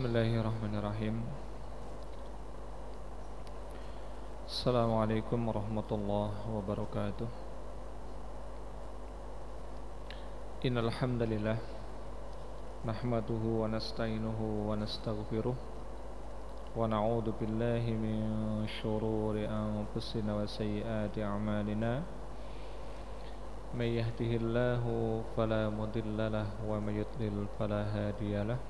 Bismillahirrahmanirrahim. Assalamualaikum warahmatullahi wabarakatuh. Innal hamdalillah nahmaduhu wa nasta'inuhu wa nastaghfiruh wa na'udzu billahi min shururi anfusina wa sayyiati a'malina. May yudlil fala hadiya lahu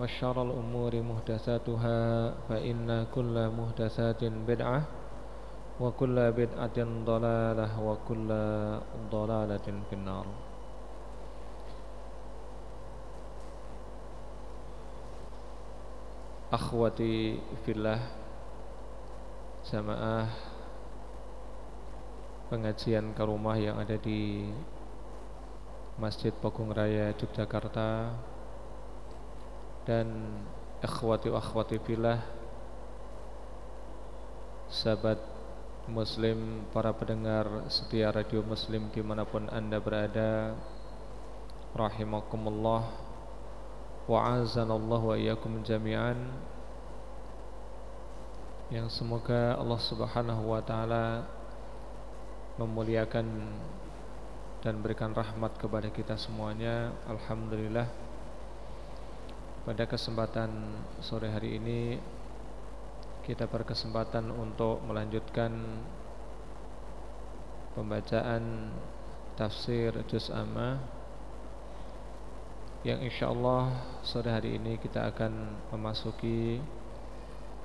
وشر الأمور محدثاتها فإن كل محدثات بدعة وكل بدعة ضلالة وكل ضلالة في النار Akhwati fillah Jamaah Pengajian ke rumah yang ada di Masjid Pogung Raya Yogyakarta dan akhwati akhwati filah sahabat muslim para pendengar setia radio muslim di mana pun anda berada rahimakumullah. Wa azanallahu wa iyyakum jami'an. Yang semoga Allah subhanahu wa ta'ala memuliakan dan berikan rahmat kepada kita semuanya. Alhamdulillah pada kesempatan sore hari ini kita berkesempatan untuk melanjutkan pembacaan tafsir juz amma yang insyaallah sore hari ini kita akan memasuki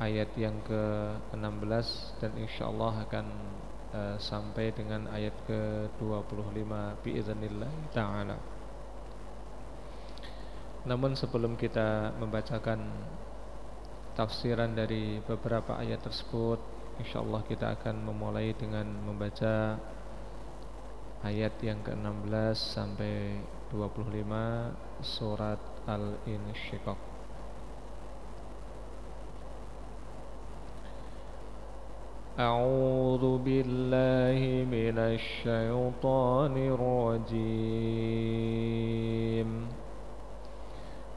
ayat yang ke-16 dan insyaallah akan uh, sampai dengan ayat ke-25 biiznillah taala. Namun sebelum kita membacakan tafsiran dari beberapa ayat tersebut InsyaAllah kita akan memulai dengan membaca ayat yang ke-16 sampai 25 surat Al-Insyiqaq. A'udzu billahi minasy syaithanir rajim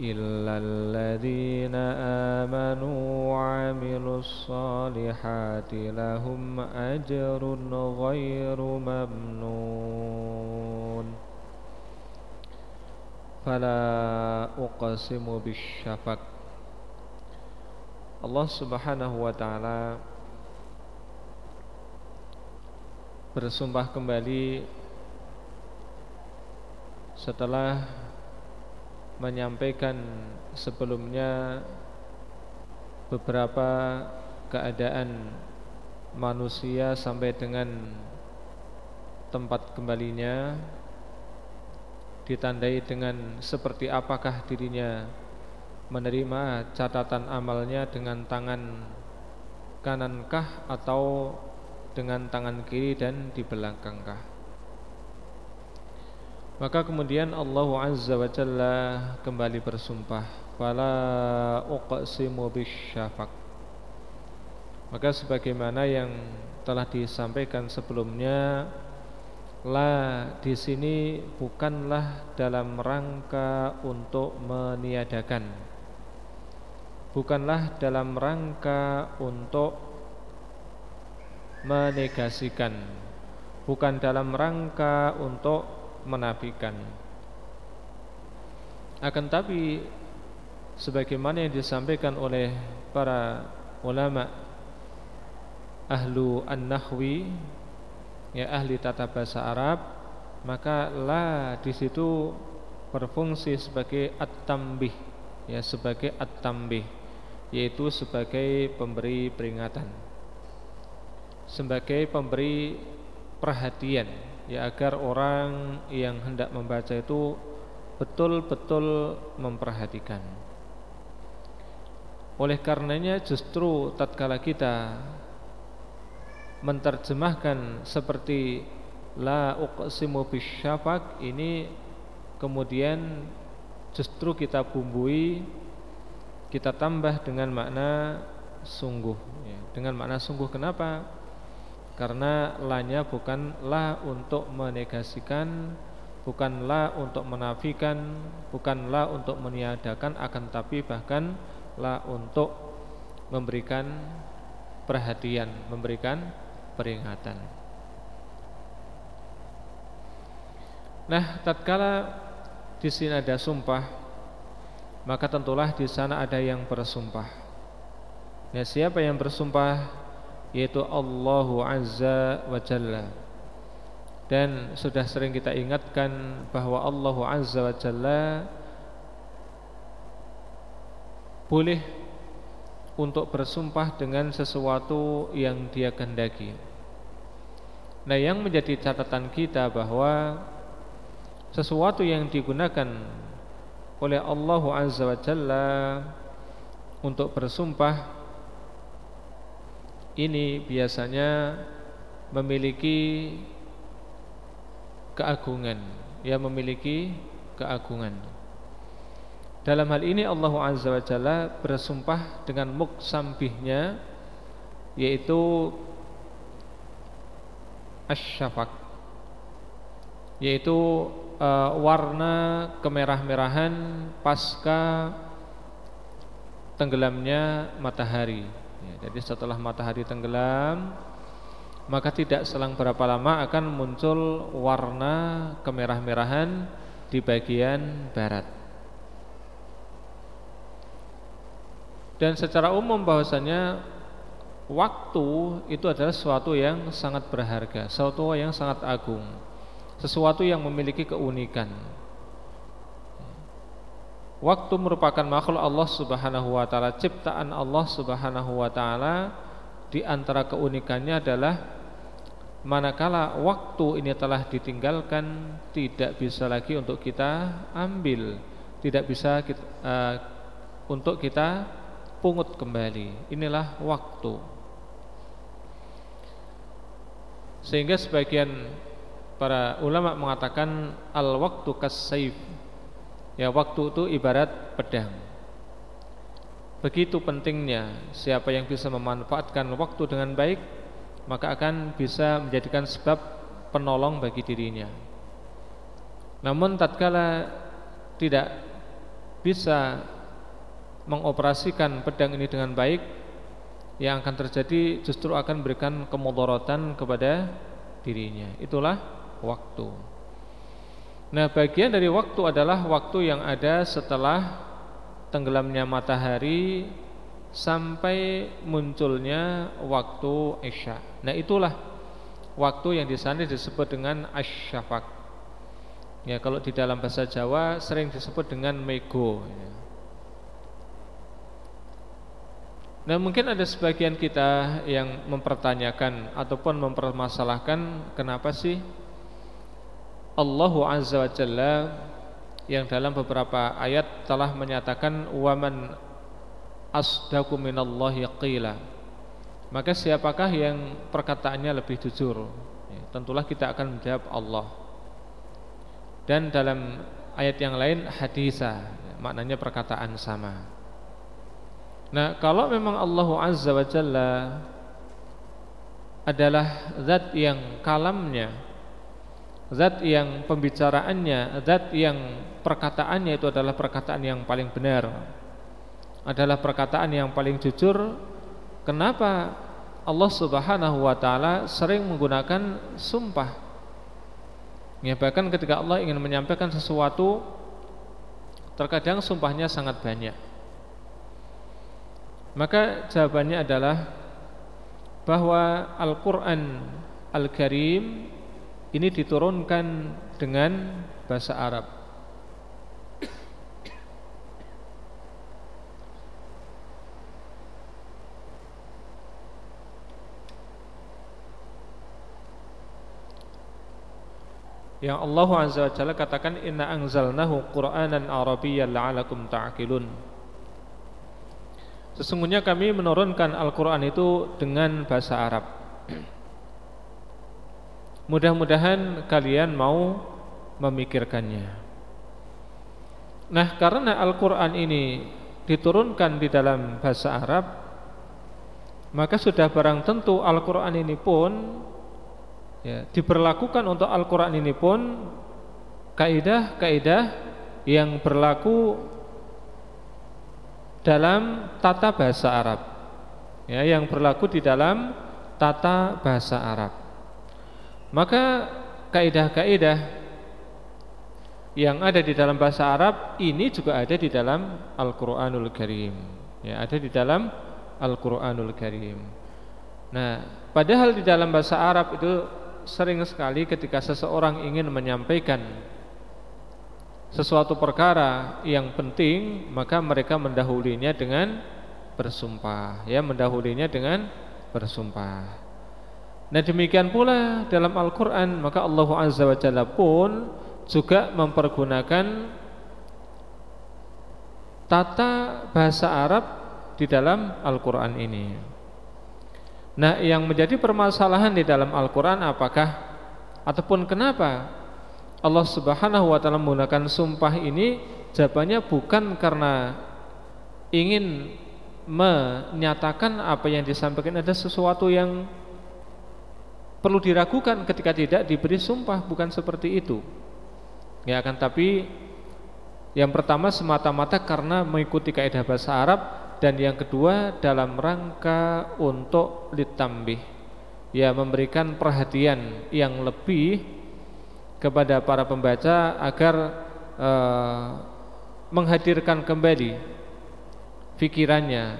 إلا الذين آمنوا وعملوا الصالحات لهم أجر غير ممنون فلا أقسم بالشفق Allah subhanahu wa ta'ala Bersumpah kembali Setelah Menyampaikan Sebelumnya Beberapa Keadaan Manusia sampai dengan Tempat kembalinya ditandai dengan seperti apakah dirinya menerima catatan amalnya dengan tangan kanankah atau dengan tangan kiri dan di belakangkah maka kemudian Allah Azza wa Jalla kembali bersumpah fala uqsimu bisyafaq. Maka sebagaimana yang telah disampaikan sebelumnya La di sini bukanlah dalam rangka untuk meniadakan. Bukanlah dalam rangka untuk menegasikan. Bukan dalam rangka untuk menafikan. Akan tapi Sebagaimana yang disampaikan oleh para ulama Ahlu an-Nahwi ya ahli tata bahasa Arab maka la di situ berfungsi sebagai at-tambih ya sebagai at-tambih yaitu sebagai pemberi peringatan sebagai pemberi perhatian ya agar orang yang hendak membaca itu betul-betul memperhatikan oleh karenanya justru tatkala kita menerjemahkan seperti la uqsimu bisyafaq ini kemudian justru kita bumbui kita tambah dengan makna sungguh ya. dengan makna sungguh kenapa karena lanya bukan la untuk menegasikan bukan la untuk menafikan bukan la untuk meniadakan akan tapi bahkan la untuk memberikan perhatian memberikan peringatan. Nah, tatkala di sini ada sumpah, maka tentulah di sana ada yang bersumpah. Nah, siapa yang bersumpah? Yaitu Allahu Azza wa Jalla. Dan sudah sering kita ingatkan bahwa Allahu Azza wa Jalla boleh untuk bersumpah dengan sesuatu yang dia kehendaki. Nah, yang menjadi catatan kita bahwa sesuatu yang digunakan oleh Allah Azza wa Jalla untuk bersumpah ini biasanya memiliki keagungan, ya memiliki keagungan. Dalam hal ini Allah Azza wa Jalla bersumpah dengan muksambihnya yaitu asyafaq yaitu uh, warna kemerah-merahan pasca tenggelamnya matahari. Ya, jadi setelah matahari tenggelam maka tidak selang berapa lama akan muncul warna kemerah-merahan di bagian barat. Dan secara umum bahwasanya waktu itu adalah sesuatu yang sangat berharga, sesuatu yang sangat agung, sesuatu yang memiliki keunikan. Waktu merupakan makhluk Allah Subhanahu wa taala, ciptaan Allah Subhanahu wa taala. Di antara keunikannya adalah manakala waktu ini telah ditinggalkan tidak bisa lagi untuk kita ambil, tidak bisa kita, uh, untuk kita pungut kembali. Inilah waktu. Sehingga sebagian para ulama mengatakan al waktu kasaif. Ya waktu itu ibarat pedang. Begitu pentingnya siapa yang bisa memanfaatkan waktu dengan baik maka akan bisa menjadikan sebab penolong bagi dirinya. Namun tatkala tidak bisa mengoperasikan pedang ini dengan baik yang akan terjadi justru akan memberikan kemudorotan kepada dirinya itulah waktu Nah, bagian dari waktu adalah waktu yang ada setelah tenggelamnya matahari sampai munculnya waktu Isya. Nah, itulah waktu yang di sana disebut dengan asyafaq. Ya, kalau di dalam bahasa Jawa sering disebut dengan mego ya. Nah, mungkin ada sebagian kita yang mempertanyakan ataupun mempermasalahkan kenapa sih Allah Azza wa Jalla yang dalam beberapa ayat telah menyatakan waman asdaqu minallahi qila. Maka siapakah yang perkataannya lebih jujur? Ya, tentulah kita akan menjawab Allah. Dan dalam ayat yang lain hadisah, ya, maknanya perkataan sama. Nah, kalau memang Allah Azza wa Jalla adalah zat yang kalamnya Zat yang pembicaraannya Zat yang perkataannya itu adalah perkataan yang paling benar. Adalah perkataan yang paling jujur. Kenapa Allah subhanahu wa ta'ala sering menggunakan sumpah? Ya bahkan ketika Allah ingin menyampaikan sesuatu Terkadang sumpahnya sangat banyak. Maka jawabannya adalah Bahwa Al-Quran Al-Karim ini diturunkan dengan bahasa Arab. Yang Allah Azza wa Jalla katakan inna anzalnahu Qur'anan Arabiyyan la'alakum ta'qilun. Sesungguhnya kami menurunkan Al-Qur'an itu dengan bahasa Arab. Mudah-mudahan kalian mau memikirkannya. Nah, karena Al-Qur'an ini diturunkan di dalam bahasa Arab, maka sudah barang tentu Al-Qur'an ini pun ya, diberlakukan untuk Al-Qur'an ini pun kaidah-kaidah yang berlaku dalam tata bahasa Arab. Ya, yang berlaku di dalam tata bahasa Arab. Maka kaidah-kaidah yang ada di dalam bahasa Arab ini juga ada di dalam Al-Qur'anul Karim. Ya, ada di dalam Al-Qur'anul Karim. Nah, padahal di dalam bahasa Arab itu sering sekali ketika seseorang ingin menyampaikan sesuatu perkara yang penting, maka mereka mendahulinya dengan bersumpah, ya, mendahulinya dengan bersumpah. Nah demikian pula dalam Al-Quran Maka Allah Azza wa Jalla pun Juga mempergunakan Tata bahasa Arab Di dalam Al-Quran ini. Nah yang menjadi permasalahan di dalam Al-Quran Apakah Ataupun kenapa Allah subhanahu wa ta'ala menggunakan sumpah ini Jawabannya bukan karena Ingin Menyatakan apa yang disampaikan. Ada sesuatu yang perlu diragukan ketika tidak diberi sumpah bukan seperti itu. Ya akan tapi yang pertama semata-mata karena mengikuti kaidah bahasa Arab dan yang kedua dalam rangka untuk ditambih ya memberikan perhatian yang lebih kepada para pembaca agar uh, menghadirkan kembali pikirannya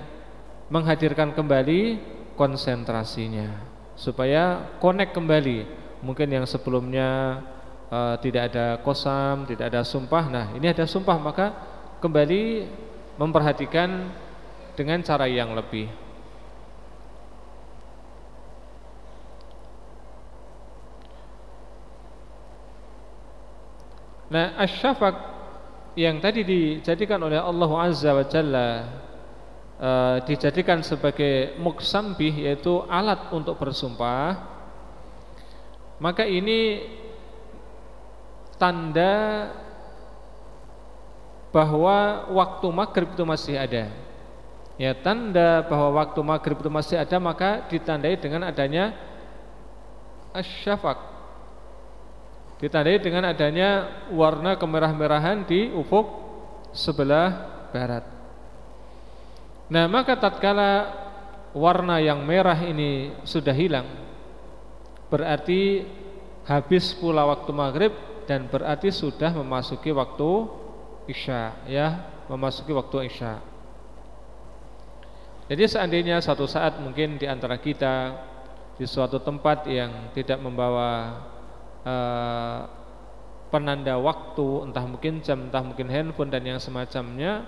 menghadirkan kembali konsentrasinya supaya connect kembali. Mungkin yang sebelumnya uh, tidak ada kosam, tidak ada sumpah. Nah, ini ada sumpah maka kembali memperhatikan dengan cara yang lebih. Nah, asyafaq yang tadi dijadikan oleh Allah Azza wa Jalla e, dijadikan sebagai muksambih yaitu alat untuk bersumpah maka ini tanda bahwa waktu maghrib itu masih ada. Ya tanda bahwa waktu maghrib itu masih ada maka ditandai dengan adanya asyafaq ditandai dengan adanya warna kemerah-merahan di ufuk sebelah barat Nah maka tatkala warna yang merah ini sudah hilang Berarti habis pula waktu maghrib dan berarti sudah memasuki waktu isya ya memasuki waktu isya. Jadi seandainya suatu saat mungkin di antara kita di suatu tempat yang tidak membawa uh, penanda waktu entah mungkin jam entah mungkin handphone dan yang semacamnya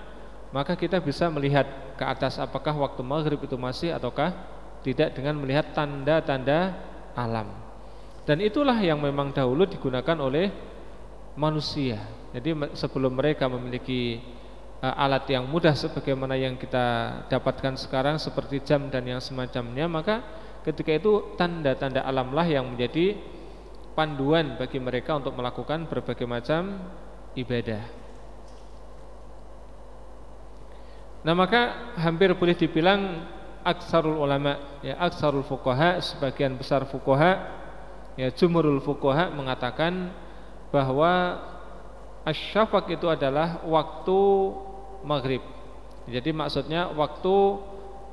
maka kita bisa melihat ke atas apakah waktu maghrib itu masih ataukah tidak dengan melihat tanda-tanda alam dan itulah yang memang dahulu digunakan oleh manusia. Jadi sebelum mereka memiliki uh, alat yang mudah sebagaimana yang kita dapatkan sekarang seperti jam dan yang semacamnya, maka ketika itu tanda-tanda alamlah yang menjadi panduan bagi mereka untuk melakukan berbagai macam ibadah. Nah, maka hampir boleh dibilang aksarul ulama ya aksarul fuqaha sebagian besar fuqaha ya jumhurul fuqaha mengatakan bahwa asyafaq itu adalah waktu maghrib. Jadi maksudnya waktu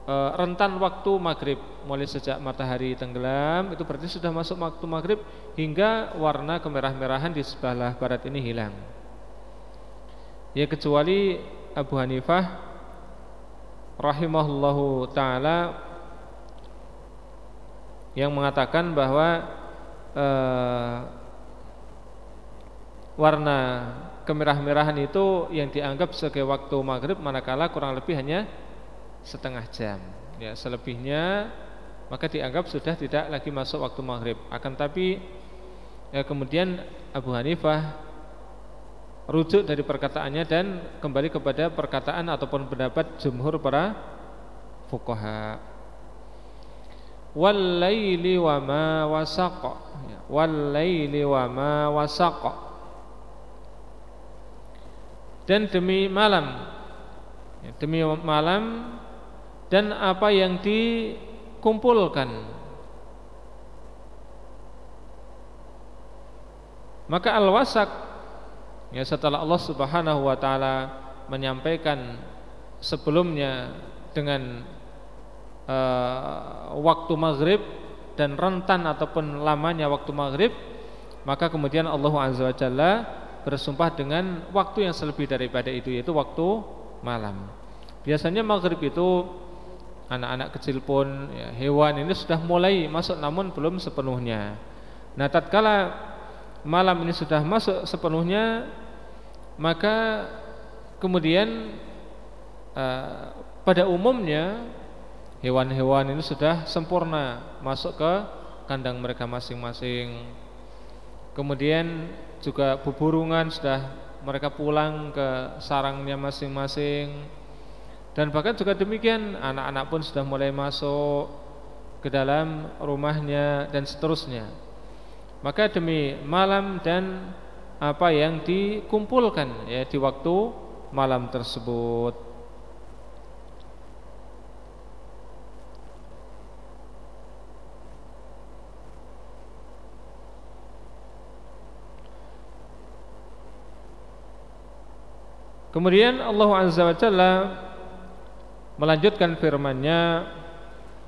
e, rentan waktu maghrib mulai sejak matahari tenggelam itu berarti sudah masuk waktu maghrib hingga warna kemerah-merahan di sebelah barat ini hilang. Ya kecuali Abu Hanifah rahimahullahu taala yang mengatakan bahwa e, warna kemerah-merahan itu yang dianggap sebagai waktu maghrib manakala kurang lebih hanya setengah jam. Ya selebihnya maka dianggap sudah tidak lagi masuk waktu maghrib. Akan tapi ya kemudian Abu Hanifah rujuk dari perkataannya dan kembali kepada perkataan ataupun pendapat jumhur para fuqaha. Wal laili wa ma wasaqa. Ya, wal laili wa ma wasaqa. Dan demi malam ya, demi malam dan apa yang dikumpulkan. Maka al-wasak ya setelah Allah Subhanahu wa taala menyampaikan sebelumnya dengan uh, waktu maghrib dan rentan ataupun lamanya waktu maghrib maka kemudian Allah Azza wa Jalla bersumpah dengan waktu yang selebih daripada itu yaitu waktu malam. Biasanya maghrib itu anak-anak kecil pun ya, hewan ini sudah mulai masuk namun belum sepenuhnya. Nah, tatkala malam ini sudah masuk sepenuhnya maka kemudian uh, pada umumnya hewan-hewan ini sudah sempurna masuk ke kandang mereka masing-masing. Kemudian juga beburungan sudah mereka pulang ke sarangnya masing-masing dan bahkan juga demikian anak-anak pun sudah mulai masuk ke dalam rumahnya dan seterusnya maka demi malam dan apa yang dikumpulkan ya di waktu malam tersebut Kemudian Allah Azza wa Jalla melanjutkan firman-Nya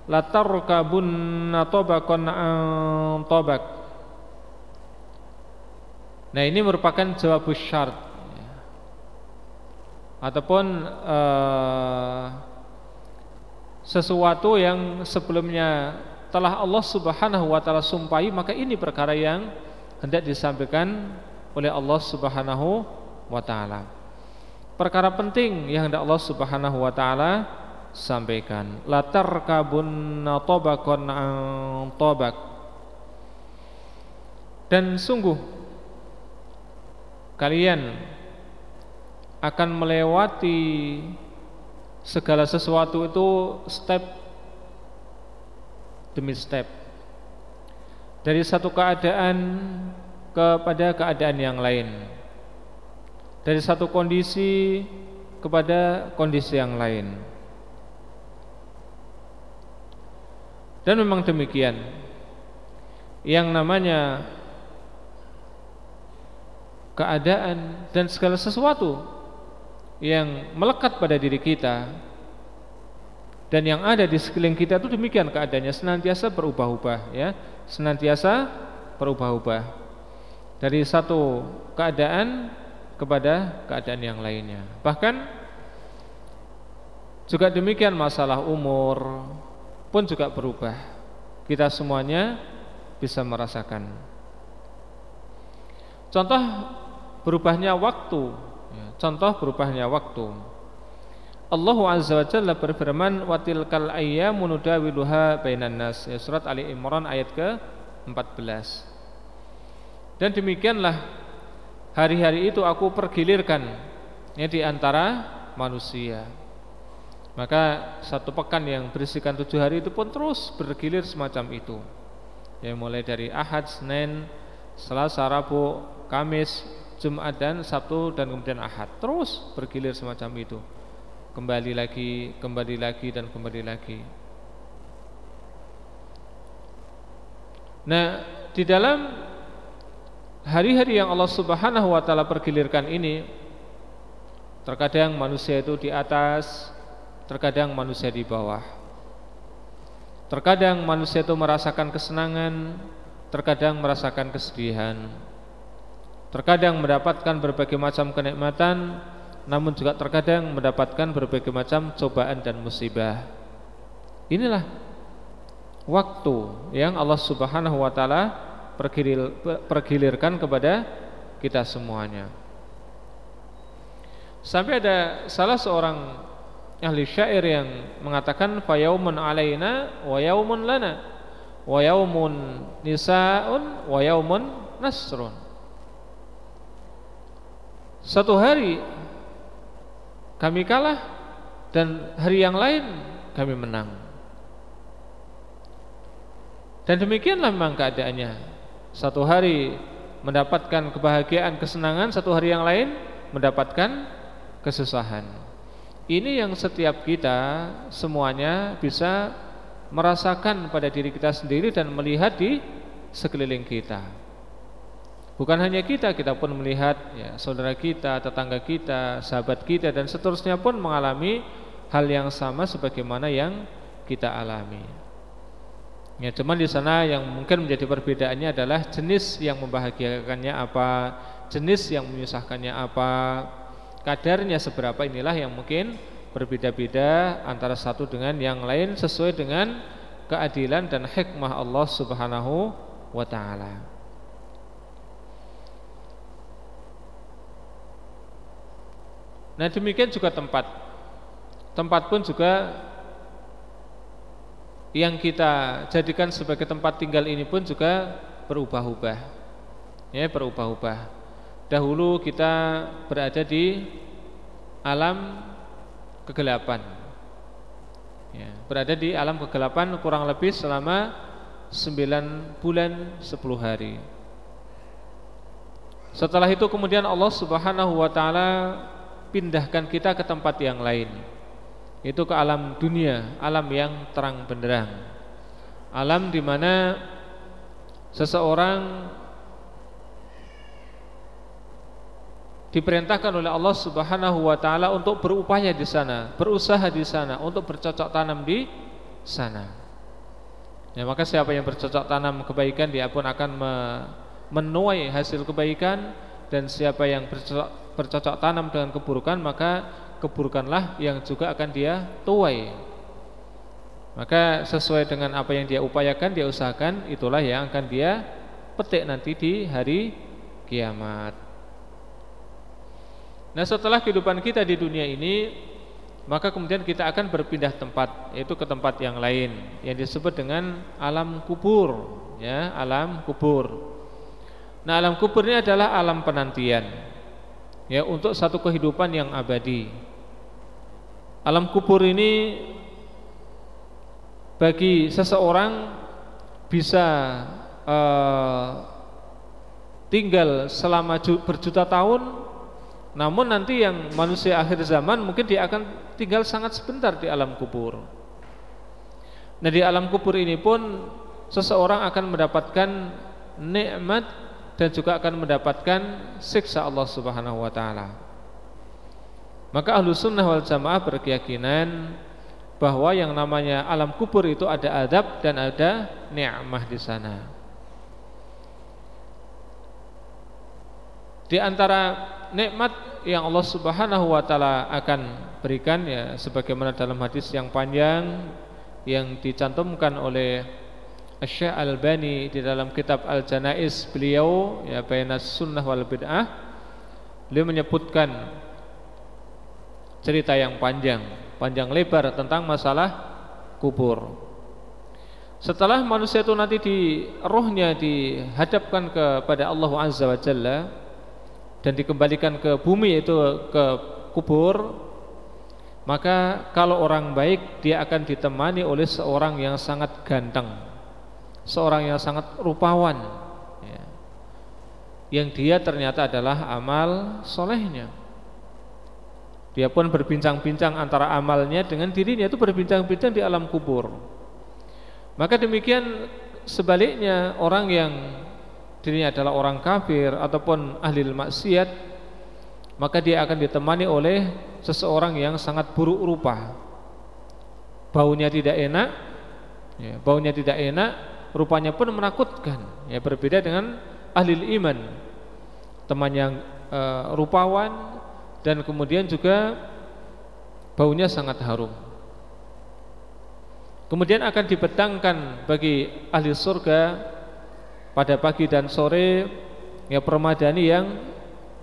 la tarkabunna tabaqan an tabaq. Nah, ini merupakan jawab syarat ataupun uh, sesuatu yang sebelumnya telah Allah Subhanahu wa taala sumpahi maka ini perkara yang hendak disampaikan oleh Allah Subhanahu wa taala perkara penting yang hendak Allah Subhanahu wa taala sampaikan. Latar kabun tabaqan tabak. Dan sungguh kalian akan melewati segala sesuatu itu step demi step. Dari satu keadaan kepada keadaan yang lain dari satu kondisi kepada kondisi yang lain. Dan memang demikian. Yang namanya keadaan dan segala sesuatu yang melekat pada diri kita dan yang ada di sekeliling kita itu demikian keadaannya senantiasa berubah-ubah ya, senantiasa berubah-ubah. dari satu keadaan kepada keadaan yang lainnya. Bahkan juga demikian masalah umur pun juga berubah. Kita semuanya bisa merasakan. Contoh berubahnya waktu, ya, contoh berubahnya waktu. Allah Azza wa Jalla berfirman watilkal ayyamu nudawiluha bainan nas. Ya, surat Ali Imran ayat ke-14. Dan demikianlah hari-hari itu aku pergilirkan ya, di antara manusia. Maka satu pekan yang berisikan tujuh hari itu pun terus bergilir semacam itu. Ya mulai dari Ahad, Senin, Selasa, Rabu, Kamis, Jumat dan Sabtu dan kemudian Ahad terus bergilir semacam itu kembali lagi, kembali lagi dan kembali lagi. Nah, di dalam hari-hari yang Allah Subhanahu wa taala pergilirkan ini terkadang manusia itu di atas, terkadang manusia di bawah. Terkadang manusia itu merasakan kesenangan, terkadang merasakan kesedihan. Terkadang mendapatkan berbagai macam kenikmatan, namun juga terkadang mendapatkan berbagai macam cobaan dan musibah. Inilah waktu yang Allah Subhanahu wa taala pergilir, pergilirkan kepada kita semuanya. Sampai ada salah seorang ahli syair yang mengatakan fayaumun alaina wa yaumun lana wa yaumun nisaun wa yaumun nasrun. Satu hari kami kalah dan hari yang lain kami menang. Dan demikianlah memang keadaannya. Satu hari mendapatkan kebahagiaan, kesenangan, satu hari yang lain mendapatkan kesusahan. Ini yang setiap kita semuanya bisa merasakan pada diri kita sendiri dan melihat di sekeliling kita. Bukan hanya kita, kita pun melihat ya, saudara kita, tetangga kita, sahabat kita dan seterusnya pun mengalami hal yang sama sebagaimana yang kita alami. Ya, cuman di sana yang mungkin menjadi perbedaannya adalah jenis yang membahagiakannya apa, jenis yang menyusahkannya apa, kadarnya seberapa inilah yang mungkin berbeda-beda antara satu dengan yang lain sesuai dengan keadilan dan hikmah Allah Subhanahu wa taala. Nah demikian juga tempat. Tempat pun juga Yang kita jadikan sebagai tempat tinggal ini pun juga berubah-ubah. Ya berubah-ubah. Dahulu kita berada di alam kegelapan. Ya, Berada di alam kegelapan kurang lebih selama 9 bulan 10 hari. Setelah itu kemudian Allah subhanahu wa ta'ala pindahkan kita ke tempat yang lain itu ke alam dunia alam yang terang benderang alam di mana seseorang diperintahkan oleh Allah Subhanahu wa taala untuk berupaya di sana, berusaha di sana, untuk bercocok tanam di sana. Ya, maka siapa yang bercocok tanam kebaikan dia pun akan menuai hasil kebaikan dan siapa yang bercocok bercocok tanam dengan keburukan maka keburukanlah yang juga akan dia tuai. Maka sesuai dengan apa yang dia upayakan dia usahakan itulah yang akan dia petik nanti di hari kiamat. Nah setelah kehidupan kita di dunia ini maka kemudian kita akan berpindah tempat yaitu ke tempat yang lain yang disebut dengan alam kubur ya alam kubur nah alam kubur ini adalah alam penantian ya untuk satu kehidupan yang abadi. Alam kubur ini bagi seseorang bisa uh, tinggal selama berjuta tahun namun nanti yang manusia akhir zaman mungkin dia akan tinggal sangat sebentar di alam kubur. Nah di alam kubur ini pun seseorang akan mendapatkan nikmat dan juga akan mendapatkan siksa Allah Subhanahu wa taala. Maka ahlu sunnah wal jamaah berkeyakinan bahwa yang namanya alam kubur itu ada adab dan ada nikmah di sana. Di antara nikmat yang Allah Subhanahu wa taala akan berikan ya sebagaimana dalam hadis yang panjang yang dicantumkan oleh Syekh Al-Bani di dalam kitab Al-Janaiz beliau ya Bainas Sunnah wal Bid'ah beliau menyebutkan cerita yang panjang panjang lebar tentang masalah kubur. Setelah manusia itu nanti di rohnya dihadapkan kepada Allah Azza wa Jalla dan dikembalikan ke bumi itu ke kubur maka kalau orang baik dia akan ditemani oleh seorang yang sangat ganteng seorang yang sangat rupawan. Ya. yang dia ternyata adalah amal solehnya. Dia pun berbincang-bincang antara amalnya dengan dirinya. Itu berbincang-bincang di alam kubur. Maka demikian sebaliknya orang yang dirinya adalah orang kafir ataupun ahli maksiat maka dia akan ditemani oleh seseorang yang sangat buruk rupa. Baunya tidak enak ya, baunya tidak enak rupanya pun menakutkan. Ya berbeda dengan ahli iman. Teman yang uh, rupawan dan kemudian juga baunya sangat harum. Kemudian akan dibetangkan bagi ahli surga pada pagi dan sore ya permadani yang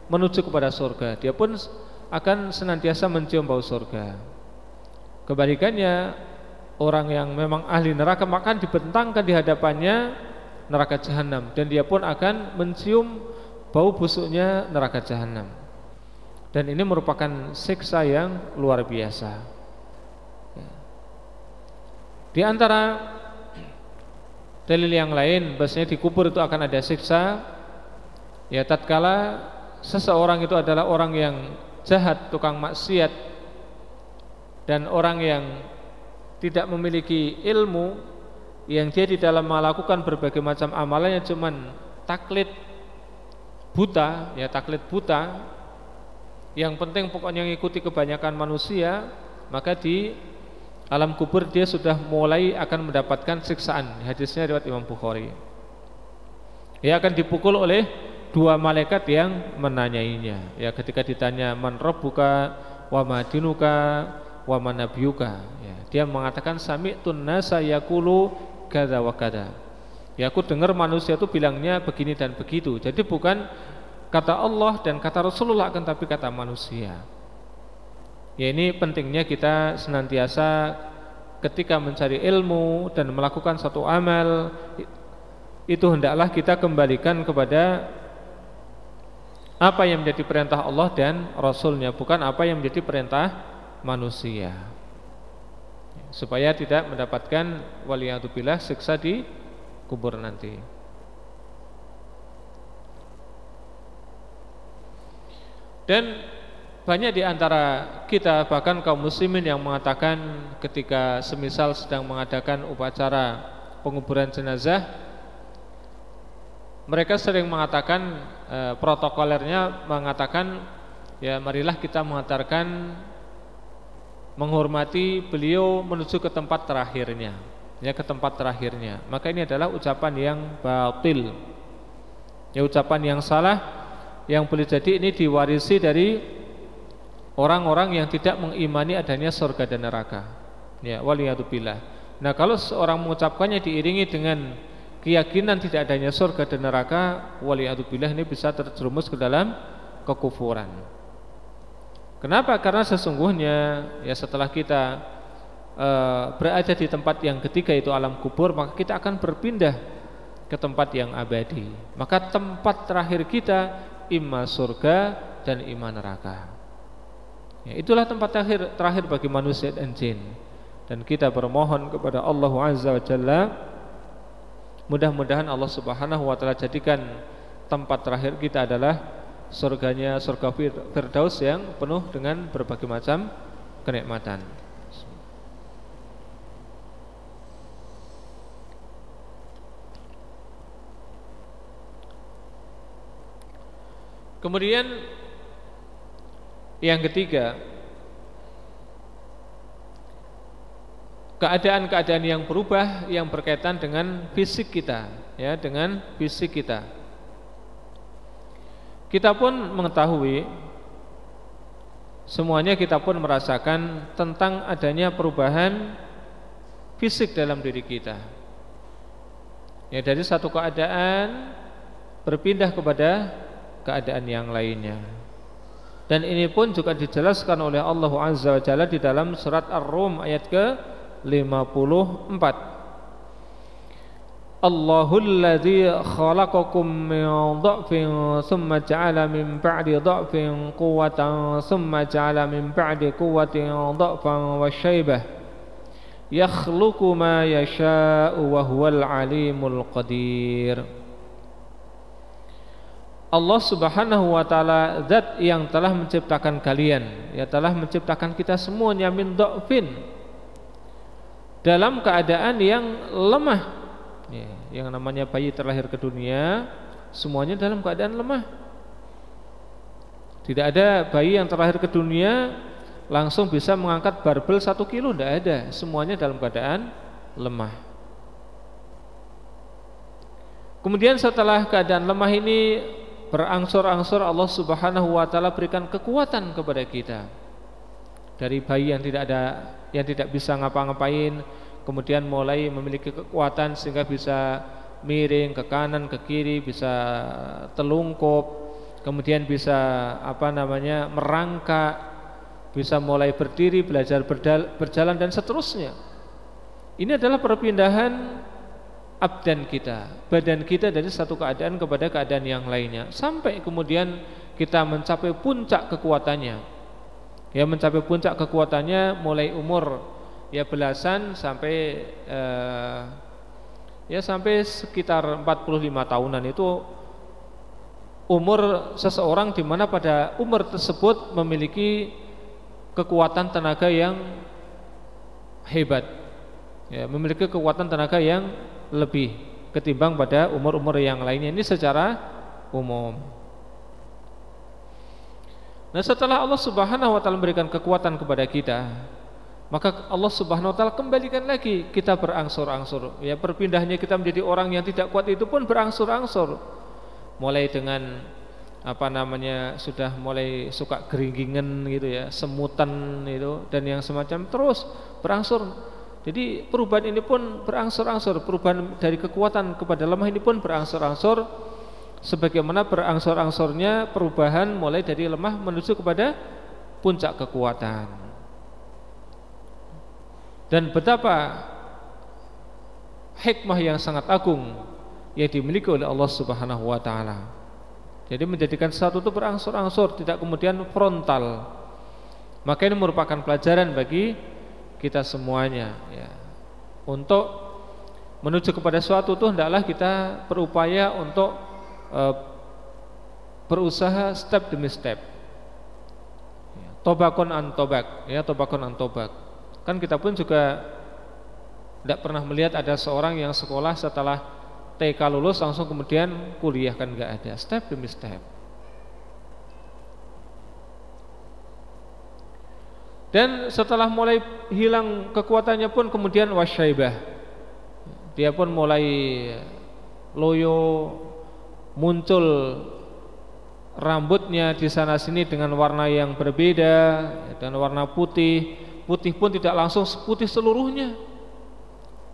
menuju kepada surga. Dia pun akan senantiasa mencium bau surga. Kebalikannya orang yang memang ahli neraka maka dibentangkan di hadapannya neraka jahanam dan dia pun akan mencium bau busuknya neraka jahanam dan ini merupakan siksa yang luar biasa. Ya. di antara dalil yang lain bahasanya di kubur itu akan ada siksa. Ya tatkala seseorang itu adalah orang yang jahat tukang maksiat dan orang yang tidak memiliki ilmu yang dia di dalam melakukan berbagai macam amalannya cuman taklid buta ya taklid buta yang penting pokoknya mengikuti kebanyakan manusia maka di alam kubur dia sudah mulai akan mendapatkan siksaan. Hadisnya riwayat Imam Bukhari. Ia akan dipukul oleh dua malaikat yang menanyainya. Ya ketika ditanya man rabbuka wa madinuka wa manabiyuka. Dia mengatakan sami'tun nasa yaqulu kadza wa kadza. Ya aku dengar manusia itu bilangnya begini dan begitu. Jadi bukan kata Allah dan kata Rasulullah akan tapi kata manusia. Ya ini pentingnya kita senantiasa ketika mencari ilmu dan melakukan satu amal itu hendaklah kita kembalikan kepada apa yang menjadi perintah Allah dan Rasulnya bukan apa yang menjadi perintah manusia supaya tidak mendapatkan waliyatubillah siksa di kubur nanti. Dan banyak di antara kita bahkan kaum muslimin yang mengatakan ketika semisal sedang mengadakan upacara penguburan jenazah mereka sering mengatakan e, protokolernya mengatakan ya marilah kita mengantarkan menghormati beliau menuju ke tempat terakhirnya ya ke tempat terakhirnya maka ini adalah ucapan yang batil ya ucapan yang salah yang boleh jadi ini diwarisi dari orang-orang yang tidak mengimani adanya surga dan neraka. Ya, waliyadzubillah. Nah, kalau seorang mengucapkannya diiringi dengan keyakinan tidak adanya surga dan neraka, waliyadzubillah ini bisa terjerumus ke dalam kekufuran. Kenapa? Karena sesungguhnya ya setelah kita e, berada di tempat yang ketiga itu alam kubur, maka kita akan berpindah ke tempat yang abadi. Maka tempat terakhir kita imma surga dan imma neraka. Ya, itulah tempat terakhir terakhir bagi manusia dan jin. Dan kita bermohon kepada Allah Azza wa Jalla mudah-mudahan Allah Subhanahu wa taala jadikan tempat terakhir kita adalah surganya surga Firdaus yang penuh dengan berbagai macam kenikmatan. Kemudian yang ketiga, keadaan-keadaan yang berubah yang berkaitan dengan fisik kita, ya, dengan fisik kita. Kita pun mengetahui semuanya kita pun merasakan tentang adanya perubahan fisik dalam diri kita. Ya dari satu keadaan berpindah kepada keadaan yang lainnya. Dan ini pun juga dijelaskan oleh Allah Azza wa Jalla di dalam surat Ar-Rum ayat ke-54. Allahul ladzi khalaqakum min dha'fin thumma ja'ala min ba'di dha'fin quwwatan thumma ja'ala min ba'di quwwatin dha'fan wa syaibah yakhluqu ma yasha'u wa huwal alimul qadir. Allah Subhanahu wa taala zat yang telah menciptakan kalian. Ya telah menciptakan kita semuanya min dha'fin. Dalam keadaan yang lemah ya, yang namanya bayi terlahir ke dunia semuanya dalam keadaan lemah. Tidak ada bayi yang terlahir ke dunia langsung bisa mengangkat barbel satu kilo tidak ada. Semuanya dalam keadaan lemah. Kemudian setelah keadaan lemah ini berangsur-angsur Allah subhanahu wa ta'ala berikan kekuatan kepada kita. Dari bayi yang tidak ada yang tidak bisa ngapa-ngapain kemudian mulai memiliki kekuatan sehingga bisa miring ke kanan ke kiri bisa telungkup kemudian bisa apa namanya merangkak bisa mulai berdiri belajar berjalan dan seterusnya. Ini adalah perpindahan abdan kita badan kita dari satu keadaan kepada keadaan yang lainnya. Sampai kemudian kita mencapai puncak kekuatannya. Ya mencapai puncak kekuatannya mulai umur ya belasan sampai eh, ya sampai sekitar 45 tahunan itu umur seseorang di mana pada umur tersebut memiliki kekuatan tenaga yang hebat ya, memiliki kekuatan tenaga yang lebih ketimbang pada umur-umur yang lainnya ini secara umum. Nah, setelah Allah Subhanahu wa taala memberikan kekuatan kepada kita, maka Allah Subhanahu wa taala kembalikan lagi kita berangsur-angsur. Ya perpindahnya kita menjadi orang yang tidak kuat itu pun berangsur-angsur. Mulai dengan apa namanya sudah mulai suka geringgingan gitu ya semutan itu dan yang semacam terus berangsur. Jadi perubahan ini pun berangsur-angsur. Perubahan dari kekuatan kepada lemah ini pun berangsur-angsur. Sebagaimana berangsur-angsurnya perubahan mulai dari lemah menuju kepada puncak kekuatan dan betapa hikmah yang sangat agung yang dimiliki oleh Allah Subhanahu wa taala. Jadi menjadikan satu itu berangsur-angsur, tidak kemudian frontal. Maka ini merupakan pelajaran bagi kita semuanya ya. Untuk menuju kepada suatu itu hendaklah kita berupaya untuk e, berusaha step demi step. Ya, tobakon an ya tobakon an tobak. Kan kita pun juga tidak pernah melihat ada seorang yang sekolah setelah TK lulus langsung kemudian kuliah kan nggak ada step demi step. Dan setelah mulai hilang kekuatannya pun kemudian wasyaibah. Dia pun mulai loyo muncul rambutnya di sana sini dengan warna yang berbeda dan warna putih putih pun tidak langsung putih seluruhnya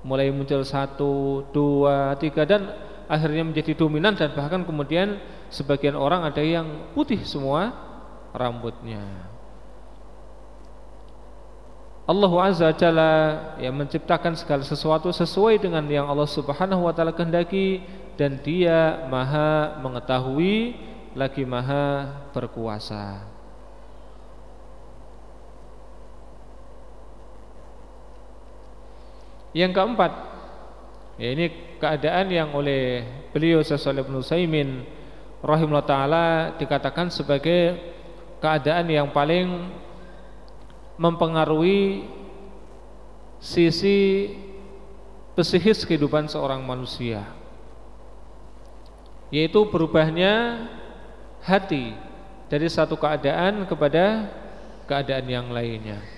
mulai muncul satu, dua, tiga dan akhirnya menjadi dominan dan bahkan kemudian sebagian orang ada yang putih semua rambutnya Allah Azza Jalla yang menciptakan segala sesuatu sesuai dengan yang Allah Subhanahu wa taala kehendaki dan Dia Maha mengetahui lagi Maha berkuasa. Yang keempat, ya ini keadaan yang oleh beliau Syaikh Ibnu Saimin rahimahullah taala dikatakan sebagai keadaan yang paling mempengaruhi sisi psikis kehidupan seorang manusia yaitu berubahnya hati dari satu keadaan kepada keadaan yang lainnya.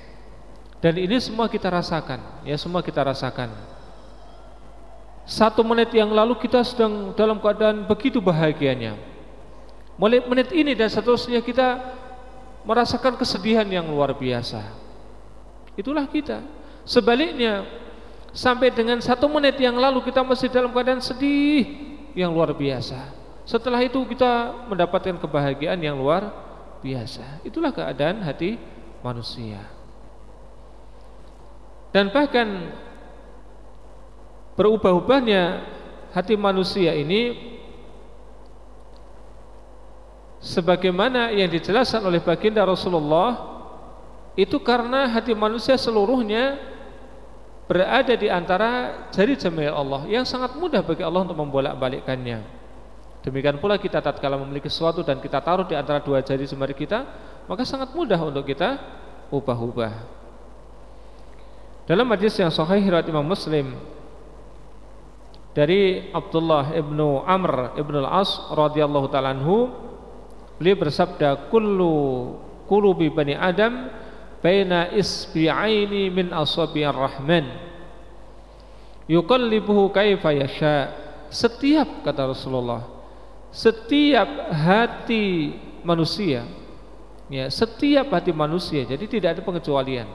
Dan ini semua kita rasakan, ya semua kita rasakan. Satu menit yang lalu kita sedang dalam keadaan begitu bahagianya. Mulai menit ini dan seterusnya kita merasakan kesedihan yang luar biasa. Itulah kita. Sebaliknya sampai dengan satu menit yang lalu kita masih dalam keadaan sedih yang luar biasa. Setelah itu kita mendapatkan kebahagiaan yang luar biasa. Itulah keadaan hati manusia. Dan bahkan berubah-ubahnya hati manusia ini sebagaimana yang dijelaskan oleh baginda Rasulullah itu karena hati manusia seluruhnya berada di antara jari jemari Allah yang sangat mudah bagi Allah untuk membolak-balikkannya. Demikian pula kita tatkala memiliki sesuatu dan kita taruh di antara dua jari jemari kita, maka sangat mudah untuk kita ubah-ubah. Dalam hadis yang sahih riwayat Imam Muslim dari Abdullah ibnu Amr ibnu Al-As radhiyallahu taala anhu Beliau bersabda kullu qulubi bani Adam baina isbi'aini min asabi'ir rahman yuqallibuhu kaifa yasha. Setiap kata Rasulullah setiap hati manusia ya setiap hati manusia jadi tidak ada pengecualian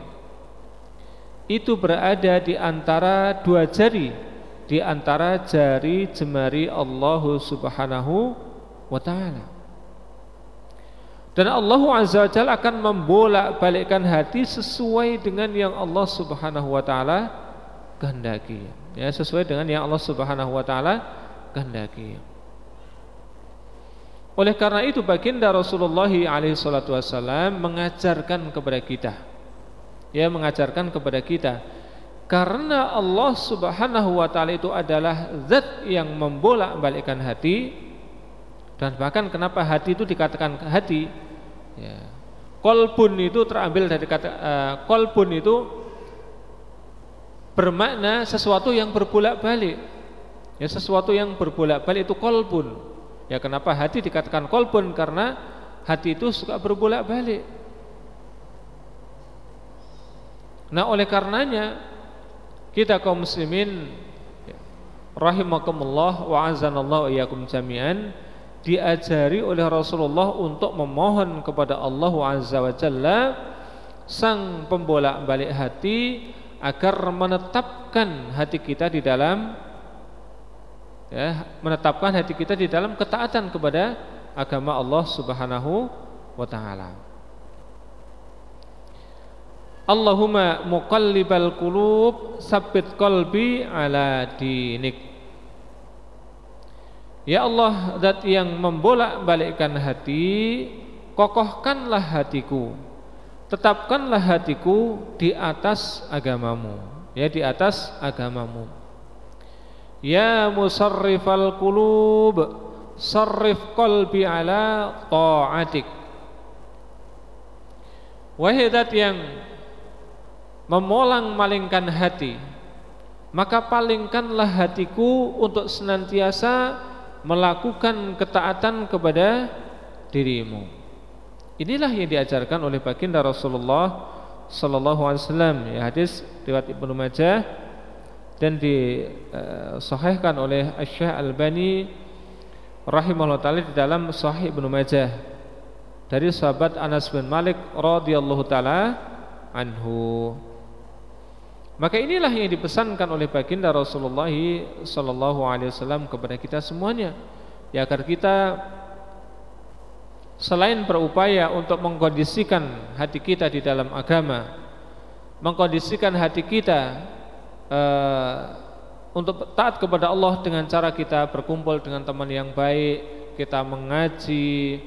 itu berada di antara dua jari di antara jari jemari Allah Subhanahu wa taala dan Allah Azza wa Jalla akan membolak-balikkan hati sesuai dengan yang Allah Subhanahu wa taala kehendaki. Ya, sesuai dengan yang Allah Subhanahu wa taala kehendaki. Oleh karena itu baginda Rasulullah alaihi salatu wasallam mengajarkan kepada kita. Ya, mengajarkan kepada kita karena Allah Subhanahu wa taala itu adalah zat yang membolak-balikkan hati dan bahkan kenapa hati itu dikatakan hati ya. kolbun itu terambil dari kata uh, kolbun itu bermakna sesuatu yang berbolak-balik. Ya sesuatu yang berbolak-balik itu kolbun. Ya kenapa hati dikatakan kolbun? Karena hati itu suka berbolak-balik nah oleh karenanya kita kaum muslimin rahimakumullah wa azanallahu iyyakum jami'an diajari oleh Rasulullah untuk memohon kepada Allah Azza wa Jalla sang pembolak-balik hati agar menetapkan hati kita di dalam ya, menetapkan hati kita di dalam ketaatan kepada agama Allah Subhanahu wa taala. Allahumma muqallibal qulub sabbit qalbi ala dinik. Ya Allah zat yang membolak-balikkan hati Kokohkanlah hatiku Tetapkanlah hatiku di atas agamamu Ya di atas agamamu. Ya musarrifal qulub Sarrif qalbi ala ta'atik. Wahai zat yang Memolang malingkan hati Maka palingkanlah hatiku untuk senantiasa melakukan ketaatan kepada dirimu. Inilah yang diajarkan oleh baginda Rasulullah sallallahu alaihi wasallam ya hadis riwayat Ibnu Majah dan disahihkan oleh Syekh Albani rahimahullah taala di dalam Sahih Ibnu Majah dari sahabat Anas bin Malik radhiyallahu taala anhu. Maka inilah yang dipesankan oleh baginda Rasulullah sallallahu alaihi wasallam kepada kita semuanya. Ya agar kita selain berupaya untuk mengkondisikan hati kita di dalam agama, mengkondisikan hati kita uh, untuk taat kepada Allah dengan cara kita berkumpul dengan teman yang baik, kita mengaji,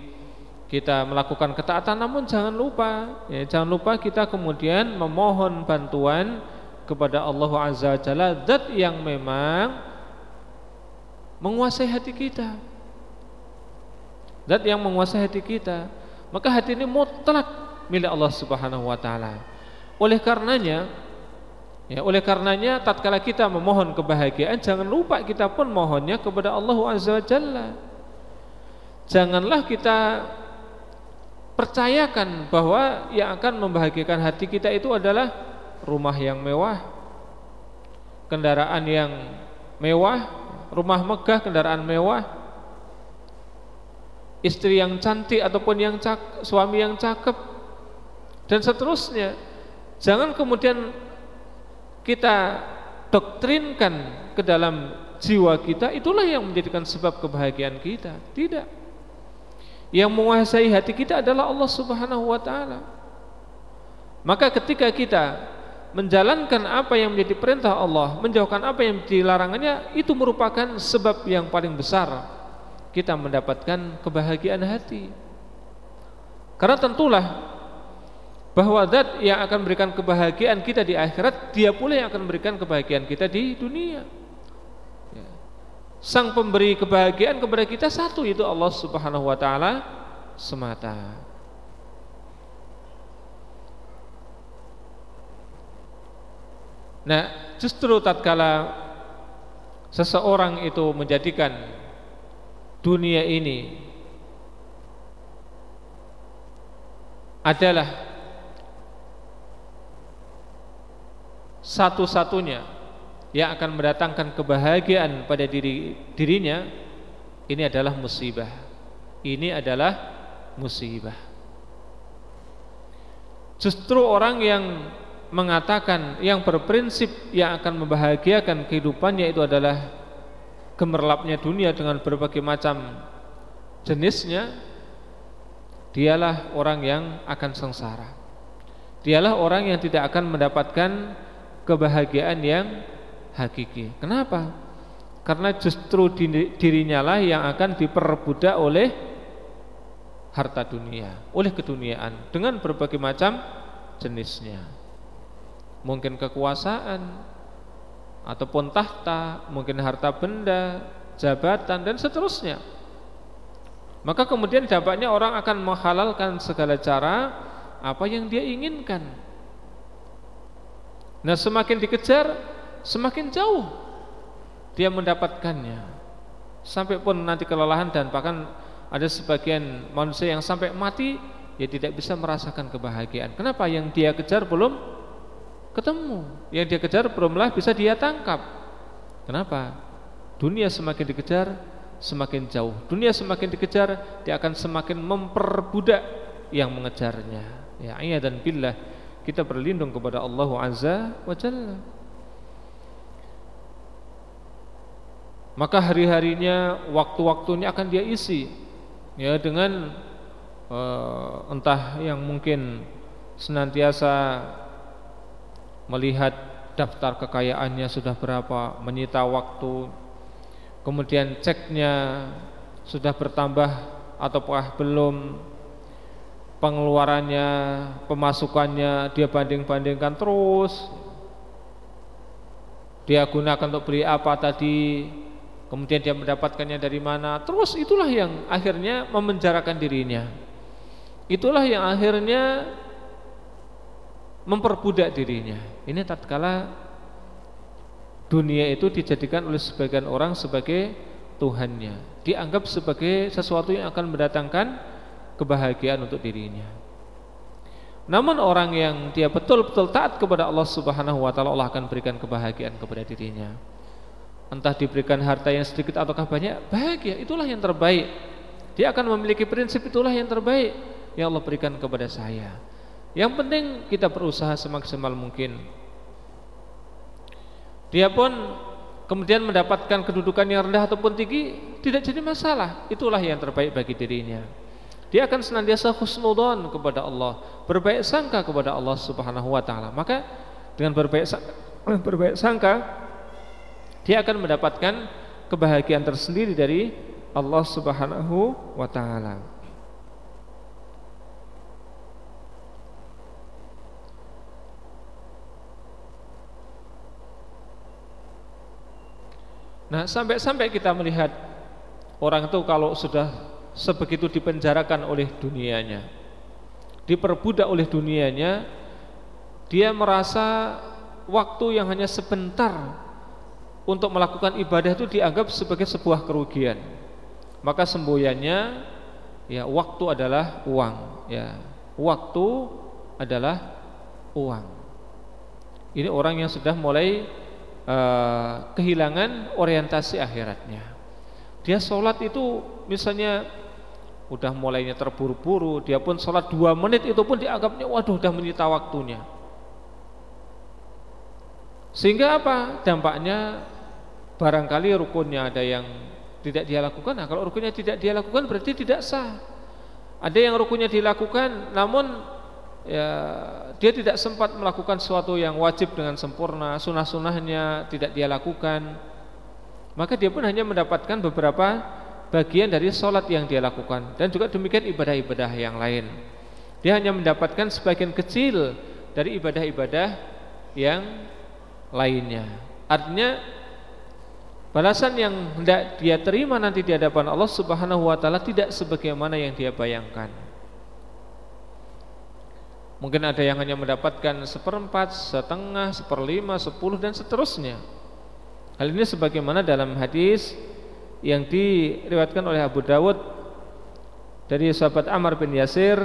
kita melakukan ketaatan namun jangan lupa ya jangan lupa kita kemudian memohon bantuan kepada Allah Azza wa Jalla zat yang memang menguasai hati kita. Zat yang menguasai hati kita. Maka hati ini mutlak milik Allah Subhanahu wa taala. Oleh karenanya ya oleh karenanya tatkala kita memohon kebahagiaan jangan lupa kita pun mohonnya kepada Allah Azza wa Jalla. Janganlah kita percayakan bahwa yang akan membahagiakan hati kita itu adalah rumah yang mewah, kendaraan yang mewah, rumah megah, kendaraan mewah. istri yang cantik ataupun yang suami yang cakep dan seterusnya. Jangan kemudian kita doktrinkan ke dalam jiwa kita itulah yang menjadikan sebab kebahagiaan kita. Tidak. Yang menguasai hati kita adalah Allah Subhanahu wa taala. Maka ketika kita menjalankan apa yang menjadi perintah Allah, menjauhkan apa yang menjadi larangannya, itu merupakan sebab yang paling besar kita mendapatkan kebahagiaan hati. Karena tentulah bahwa zat yang akan memberikan kebahagiaan kita di akhirat, dia pula yang akan memberikan kebahagiaan kita di dunia. Ya. Sang pemberi kebahagiaan kepada kita satu itu Allah Subhanahu wa taala semata. Nah, justru tatkala seseorang itu menjadikan dunia ini adalah satu-satunya yang akan mendatangkan kebahagiaan pada diri dirinya ini adalah musibah. Ini adalah musibah. Justru orang yang mengatakan yang berprinsip yang akan membahagiakan kehidupannya itu adalah gemerlapnya dunia dengan berbagai macam jenisnya dialah orang yang akan sengsara. Dialah orang yang tidak akan mendapatkan kebahagiaan yang hakiki. Kenapa? karena justru dirinya lah yang akan diperbudak oleh harta dunia oleh keduniaan dengan berbagai macam jenisnya mungkin kekuasaan ataupun tahta, mungkin harta benda, jabatan dan seterusnya. Maka kemudian dampaknya orang akan menghalalkan segala cara apa yang dia inginkan. Nah, semakin dikejar, semakin jauh dia mendapatkannya. Sampai pun nanti kelelahan dan bahkan ada sebagian manusia yang sampai mati ya tidak bisa merasakan kebahagiaan. Kenapa? Yang dia kejar belum ketemu. Yang dia kejar belumlah bisa dia tangkap. Kenapa? Dunia semakin dikejar semakin jauh. Dunia semakin dikejar dia akan semakin memperbudak yang mengejarnya. Ya iya dan billah kita berlindung kepada Allah azza wa jalla. Maka hari-harinya waktu-waktunya akan dia isi ya dengan uh, entah yang mungkin senantiasa melihat daftar kekayaannya sudah berapa, menyita waktu, kemudian ceknya sudah bertambah ataukah belum, pengeluarannya, pemasukannya dia banding-bandingkan terus, dia gunakan untuk beli apa tadi, kemudian dia mendapatkannya dari mana, terus itulah yang akhirnya memenjarakan dirinya, itulah yang akhirnya memperbudak dirinya. Ini tatkala dunia itu dijadikan oleh sebagian orang sebagai Tuhannya, dianggap sebagai sesuatu yang akan mendatangkan kebahagiaan untuk dirinya. Namun orang yang dia betul-betul taat kepada Allah Subhanahu wa taala Allah akan berikan kebahagiaan kepada dirinya. Entah diberikan harta yang sedikit ataukah banyak, bahagia itulah yang terbaik. Dia akan memiliki prinsip itulah yang terbaik yang Allah berikan kepada saya. Yang penting kita berusaha semaksimal mungkin. Dia pun kemudian mendapatkan kedudukan yang rendah ataupun tinggi tidak jadi masalah. Itulah yang terbaik bagi dirinya. Dia akan senantiasa husnudzon kepada Allah, berbaik sangka kepada Allah Subhanahu wa taala. Maka dengan berbaik sangka, berbaik sangka dia akan mendapatkan kebahagiaan tersendiri dari Allah Subhanahu wa taala. Nah sampai-sampai kita melihat orang itu kalau sudah sebegitu dipenjarakan oleh dunianya, diperbudak oleh dunianya, dia merasa waktu yang hanya sebentar untuk melakukan ibadah itu dianggap sebagai sebuah kerugian. Maka semboyannya ya waktu adalah uang, ya. Waktu adalah uang. Ini orang yang sudah mulai uh, kehilangan orientasi akhiratnya. Dia sholat itu misalnya udah mulainya terburu-buru dia pun sholat dua menit itu pun dianggapnya waduh udah menyita waktunya. Sehingga apa? Dampaknya barangkali rukunnya ada yang tidak dia lakukan. Nah kalau rukunnya tidak dia lakukan berarti tidak sah. Ada yang rukunnya dilakukan namun ya dia tidak sempat melakukan sesuatu yang wajib dengan sempurna sunnah-sunnahnya tidak dia lakukan. Maka dia pun hanya mendapatkan beberapa bagian dari sholat yang dia lakukan. Dan juga demikian ibadah-ibadah yang lain. Dia hanya mendapatkan sebagian kecil dari ibadah-ibadah yang lainnya. Artinya balasan yang hendak dia terima nanti di hadapan Allah Subhanahu wa taala tidak sebagaimana yang dia bayangkan mungkin ada yang hanya mendapatkan seperempat, setengah, seperlima, sepuluh dan seterusnya Hal ini sebagaimana dalam hadis yang diriwayatkan oleh Abu Dawud dari sahabat Amr bin Yasir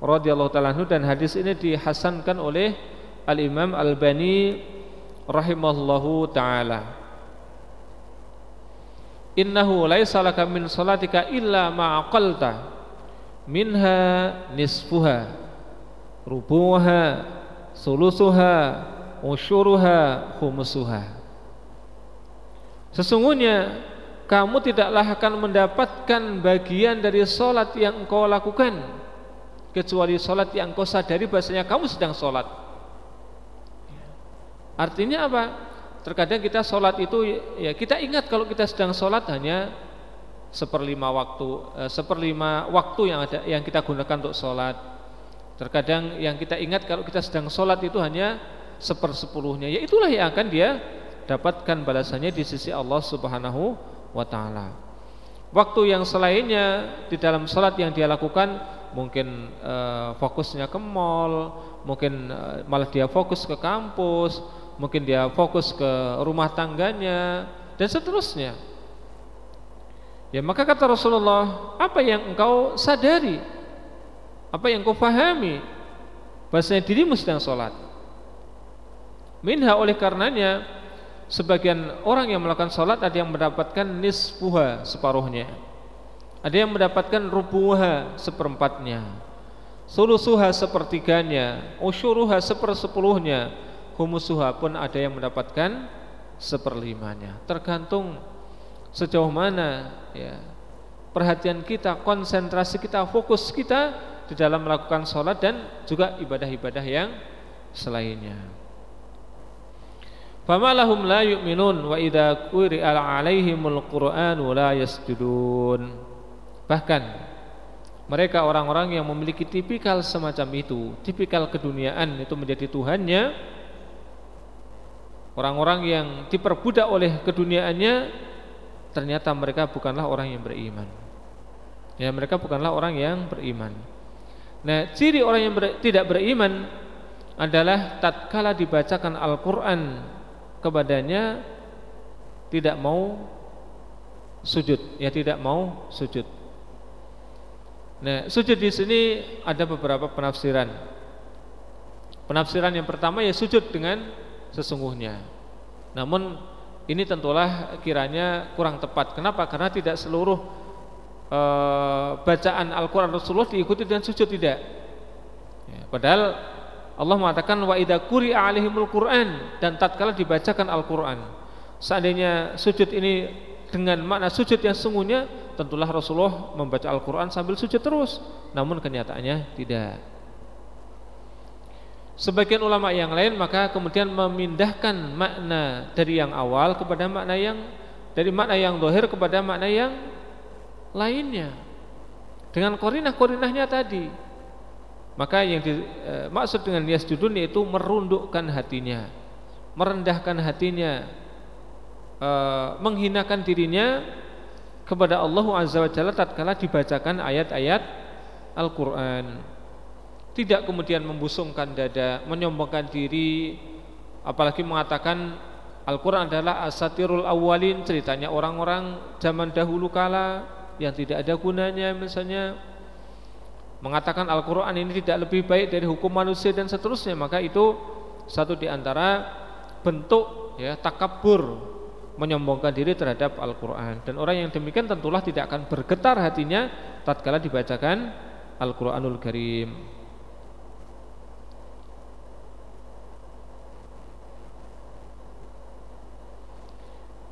radhiyallahu taala dan hadis ini dihasankan oleh Al Imam Al Bani rahimahullahu taala. Innahu laisa laka min salatika illa ma aqalta minha nisfuha rubuha sulusuha usyuruha khumusuha Sesungguhnya kamu tidaklah akan mendapatkan bagian dari solat yang engkau lakukan kecuali solat yang engkau sadari bahasanya kamu sedang solat. Artinya apa? Terkadang kita solat itu ya kita ingat kalau kita sedang solat hanya seperlima waktu eh, seperlima waktu yang ada yang kita gunakan untuk solat. Terkadang yang kita ingat kalau kita sedang solat itu hanya sepersepuluhnya. Ya itulah yang akan dia dapatkan balasannya di sisi Allah Subhanahu wa taala. Waktu yang selainnya di dalam salat yang dia lakukan mungkin uh, fokusnya ke mall, mungkin uh, malah dia fokus ke kampus, mungkin dia fokus ke rumah tangganya dan seterusnya. Ya maka kata Rasulullah, apa yang engkau sadari? Apa yang engkau pahami? Bahasanya dirimu sedang sholat. Minha oleh karenanya sebagian orang yang melakukan sholat ada yang mendapatkan nisfuha separuhnya. Ada yang mendapatkan rubuha seperempatnya. Sulusuha sepertiganya. Usyuruha sepersepuluhnya. Humusuha pun ada yang mendapatkan seperlimanya. Tergantung sejauh mana ya perhatian kita konsentrasi kita fokus kita di dalam melakukan sholat dan juga ibadah-ibadah yang selainnya Fama lahum la yu'minun wa idza quri'a 'alaihimul qur'anu la yasjudun. Bahkan mereka orang-orang yang memiliki tipikal semacam itu, tipikal keduniaan itu menjadi tuhannya. Orang-orang yang diperbudak oleh keduniaannya ternyata mereka bukanlah orang yang beriman. Ya, mereka bukanlah orang yang beriman. Nah, ciri orang yang ber, tidak beriman adalah tatkala dibacakan Al-Qur'an kepadanya tidak mau sujud, ya tidak mau sujud. Nah, sujud di sini ada beberapa penafsiran. Penafsiran yang pertama ya sujud dengan sesungguhnya. Namun ini tentulah kiranya kurang tepat. Kenapa? Karena tidak seluruh e, bacaan Al-Qur'an Rasulullah diikuti dengan sujud tidak. Ya, padahal Allah mengatakan wa idza quri'a alaihimul Qur'an dan tatkala dibacakan Al-Qur'an. Seandainya sujud ini dengan makna sujud yang sungguhnya tentulah Rasulullah membaca Al-Qur'an sambil sujud terus. Namun kenyataannya tidak. Sebagian ulama yang lain maka kemudian memindahkan makna dari yang awal kepada makna yang dari makna yang dohir kepada makna yang lainnya. Dengan korinah-korinahnya tadi. Maka yang dimaksud e, dengan yasjudun yaitu merundukkan hatinya, merendahkan hatinya, e, menghinakan dirinya kepada Allah Azza wa Jalla tatkala dibacakan ayat-ayat Al-Qur'an. Tidak kemudian membusungkan dada, menyombongkan diri, apalagi mengatakan Al-Quran adalah asatirul awalin ceritanya orang-orang zaman dahulu kala yang tidak ada gunanya misalnya mengatakan Al-Quran ini tidak lebih baik dari hukum manusia dan seterusnya maka itu satu di antara bentuk ya takabur menyombongkan diri terhadap Al-Qur'an dan orang yang demikian tentulah tidak akan bergetar hatinya tatkala dibacakan Al-Qur'anul Karim.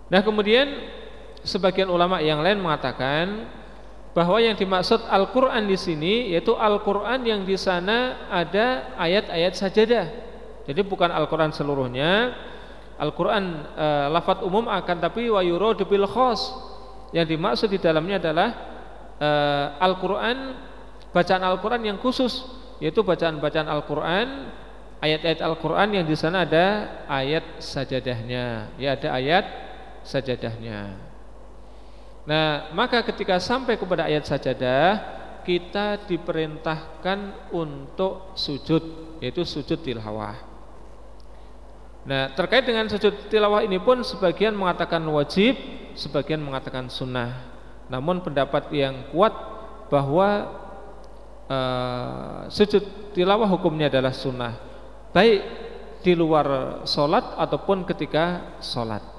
Nah, kemudian sebagian ulama yang lain mengatakan bahwa yang dimaksud Al-Qur'an di sini yaitu Al-Qur'an yang di sana ada ayat-ayat sajadah. Jadi bukan Al-Qur'an seluruhnya. Al-Qur'an e, lafaz umum akan tapi wa yuradu bil khas. Yang dimaksud di dalamnya adalah e, Al-Qur'an bacaan Al-Qur'an yang khusus yaitu bacaan-bacaan Al-Qur'an ayat-ayat Al-Qur'an yang di sana ada ayat sajadahnya. Ya ada ayat sajadahnya. Nah, maka ketika sampai kepada ayat sajadah, kita diperintahkan untuk sujud, yaitu sujud tilawah. Nah, terkait dengan sujud tilawah ini pun sebagian mengatakan wajib, sebagian mengatakan sunnah. Namun pendapat yang kuat bahwa uh, sujud tilawah hukumnya adalah sunnah, baik di luar solat ataupun ketika solat.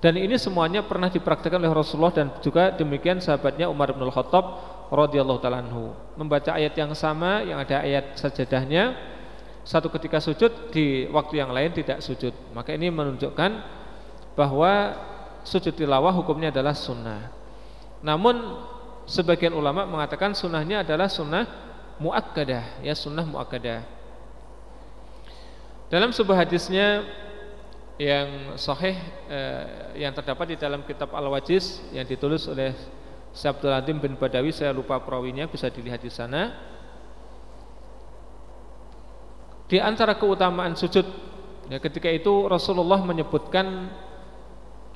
Dan ini semuanya pernah dipraktikkan oleh Rasulullah dan juga demikian sahabatnya Umar bin Khattab radhiyallahu taala. Membaca ayat yang sama yang ada ayat sajadahnya satu ketika sujud di waktu yang lain tidak sujud. Maka ini menunjukkan bahwa sujud tilawah hukumnya adalah sunnah. Namun sebagian ulama mengatakan sunnahnya adalah sunnah muakkadah, ya sunnah muakkadah. Dalam sebuah hadisnya yang sahih eh, yang terdapat di dalam kitab Al-Wajiz yang ditulis oleh Syabdul Adim bin Badawi. Saya lupa perawinya bisa dilihat di sana. Di antara keutamaan sujud ya, ketika itu Rasulullah menyebutkan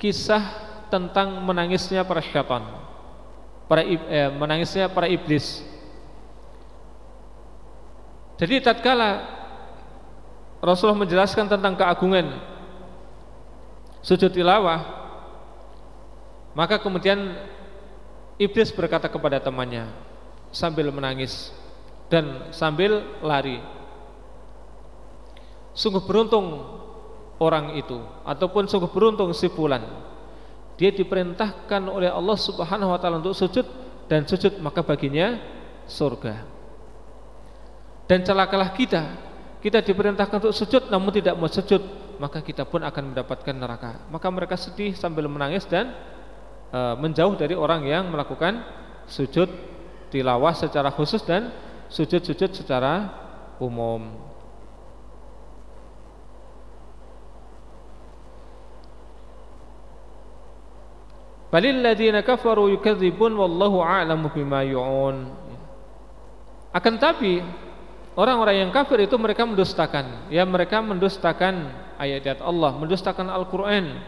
kisah tentang menangisnya para syaitan para eh, menangisnya para iblis. Jadi tatkala Rasulullah menjelaskan tentang keagungan sujud tilawah maka kemudian iblis berkata kepada temannya sambil menangis dan sambil lari. Sungguh beruntung orang itu ataupun sungguh beruntung si fulan. Dia diperintahkan oleh Allah Subhanahu wa taala untuk sujud dan sujud maka baginya surga. Dan celakalah kita. Kita diperintahkan untuk sujud namun tidak mau sujud maka kita pun akan mendapatkan neraka. Maka mereka sedih sambil menangis dan e, menjauh dari orang yang melakukan sujud tilawah secara khusus dan sujud-sujud secara umum. Balil ladina kafaru yukadzibun wallahu a'lamu bima yu'un. Akan tapi Orang-orang yang kafir itu mereka mendustakan, ya mereka mendustakan ayat-ayat Allah, mendustakan Al-Qur'an,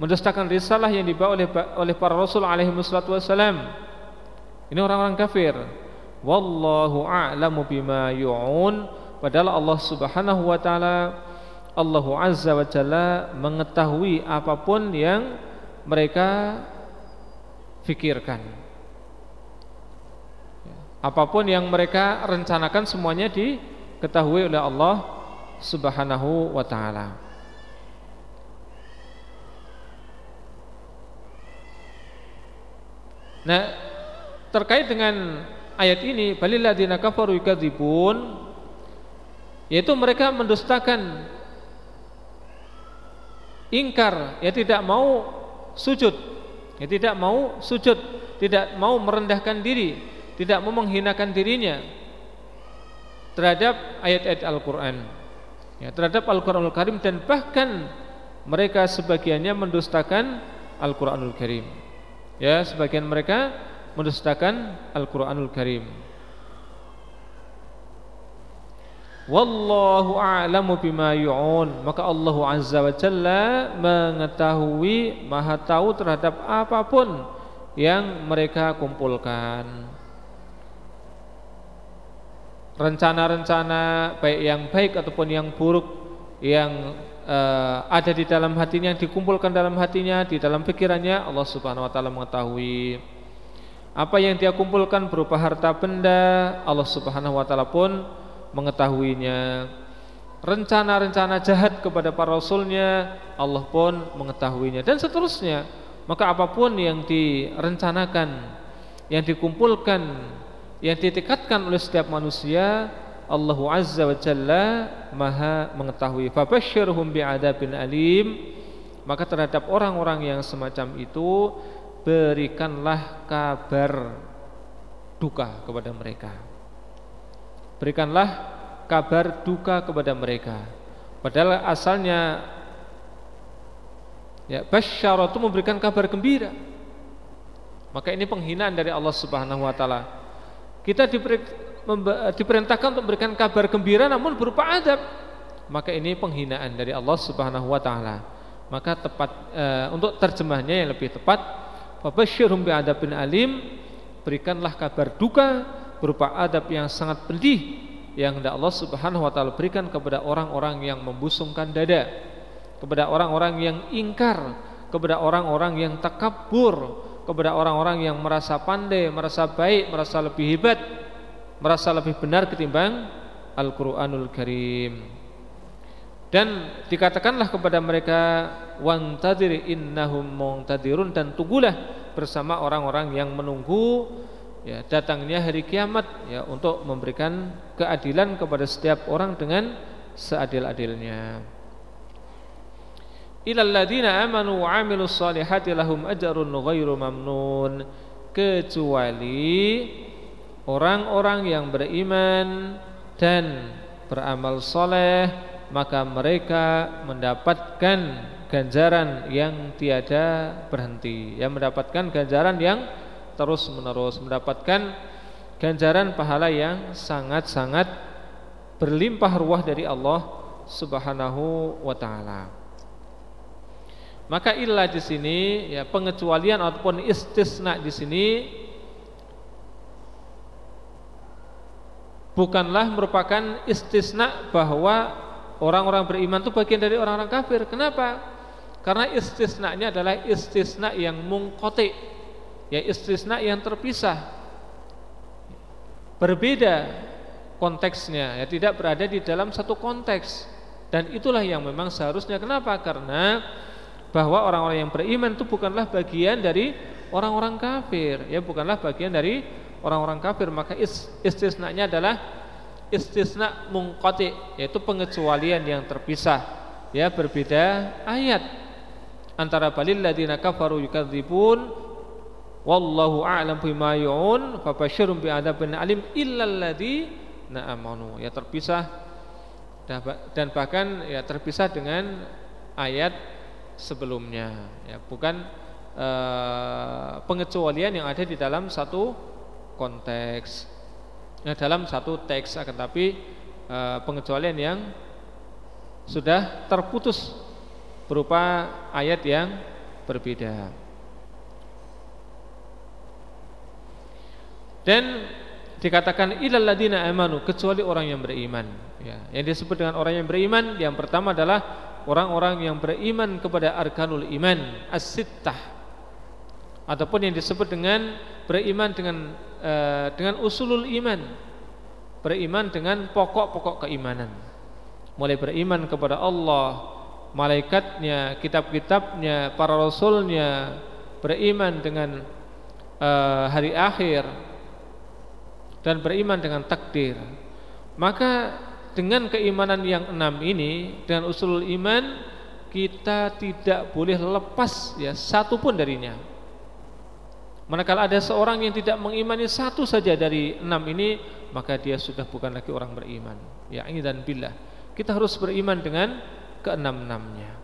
mendustakan risalah yang dibawa oleh oleh para rasul alaihi wassalam. Ini orang-orang kafir. Wallahu a'lamu bima yu'un. Padahal Allah Subhanahu wa taala Allah Azza wa Jalla mengetahui apa pun yang mereka fikirkan. Apa pun yang mereka rencanakan semuanya diketahui oleh Allah Subhanahu wa taala. Nah, terkait dengan ayat ini, balil ladzina kafaru yukadzibun yaitu mereka mendustakan ingkar, ya tidak mau sujud, ya tidak mau sujud, tidak mau merendahkan diri tidak mau menghinakan dirinya terhadap ayat-ayat Al-Qur'an. Ya, terhadap Al-Qur'anul Karim dan bahkan mereka sebagiannya mendustakan Al-Qur'anul Karim. Ya, sebagian mereka mendustakan Al-Qur'anul Karim. Wallahu a'lamu bima yu'un. Maka Allah Azza wa Jalla mengetahui, Maha tahu terhadap apa pun yang mereka kumpulkan rencana-rencana baik yang baik ataupun yang buruk yang uh, ada di dalam hatinya yang dikumpulkan dalam hatinya di dalam pikirannya Allah Subhanahu wa taala mengetahui. Apa yang dia kumpulkan berupa harta benda Allah Subhanahu wa taala pun mengetahuinya. Rencana-rencana jahat kepada para rasulnya Allah pun mengetahuinya. Dan seterusnya. Maka apa pun yang direncanakan yang dikumpulkan yang ditekatkan oleh setiap manusia Allah Azza wa Jalla Maha mengetahui. Fabasyirhum bi'adabin alim. Maka terhadap orang-orang yang semacam itu berikanlah kabar duka kepada mereka. Berikanlah kabar duka kepada mereka. Padahal asalnya ya basyara itu memberikan kabar gembira. Maka ini penghinaan dari Allah Subhanahu wa taala kita diperintahkan untuk memberikan kabar gembira namun berupa adab. Maka ini penghinaan dari Allah Subhanahu wa taala. Maka tepat e, untuk terjemahnya yang lebih tepat fabasyirhum bi'adabin alim berikanlah kabar duka berupa adab yang sangat pedih yang Allah Subhanahu wa taala berikan kepada orang-orang yang membusungkan dada kepada orang-orang yang ingkar kepada orang-orang yang takabur kepada orang-orang yang merasa pandai, merasa baik, merasa lebih hebat merasa lebih benar ketimbang Al-Qur'anul Karim. Dan dikatakanlah kepada mereka wantadir innahum muntadirun dan tunggulah bersama orang-orang yang menunggu ya datangnya hari kiamat ya untuk memberikan keadilan kepada setiap orang dengan seadil-adilnya. Ilal ladina amanu wa amilus salihati lahum ajrun ghairu mamnun. Kecuali orang-orang yang beriman dan beramal soleh maka mereka mendapatkan ganjaran yang tiada berhenti. Yang mendapatkan ganjaran yang terus menerus mendapatkan ganjaran pahala yang sangat-sangat berlimpah ruah dari Allah Subhanahu wa taala. Maka ilah di sini ya pengecualian ataupun istisna di sini bukanlah merupakan istisna bahwa orang-orang beriman itu bagian dari orang-orang kafir. Kenapa? Karena istisnanya adalah istisna yang mungkote, ya istisna yang terpisah, berbeda konteksnya, ya tidak berada di dalam satu konteks. Dan itulah yang memang seharusnya. Kenapa? Karena bahwa orang-orang yang beriman itu bukanlah bagian dari orang-orang kafir, ya bukanlah bagian dari orang-orang kafir. Maka istisnanya adalah istisna mungqati yaitu pengecualian yang terpisah. Ya berbeda ayat. Antara balil ladina kafaru yukadzibun wallahu a'lam bima yu'un fabasyirum bi'adzabin alim illal ladzina amanu ya terpisah dan bahkan ya terpisah dengan ayat sebelumnya. Ya bukan uh, pengecualian yang ada di dalam satu konteks nah, dalam satu teks akan tapi e, pengecualian yang sudah terputus berupa ayat yang berbeda. Dan dikatakan ilal ladina amanu kecuali orang yang beriman. Ya yang disebut dengan orang yang beriman yang pertama adalah orang-orang yang beriman kepada arkanul iman as-sittah ataupun yang disebut dengan beriman dengan uh, dengan usulul iman beriman dengan pokok-pokok keimanan. Mulai beriman kepada Allah malaikatnya kitab-kitabnya para rasulnya beriman dengan uh, hari akhir dan beriman dengan takdir. Maka dengan keimanan yang enam ini dengan usulul iman kita tidak boleh lepas ya satu pun darinya Manakala ada seorang yang tidak mengimani satu saja dari enam ini, maka dia sudah bukan lagi orang beriman. Ya ini dan billah. Kita harus beriman dengan keenam-enamnya.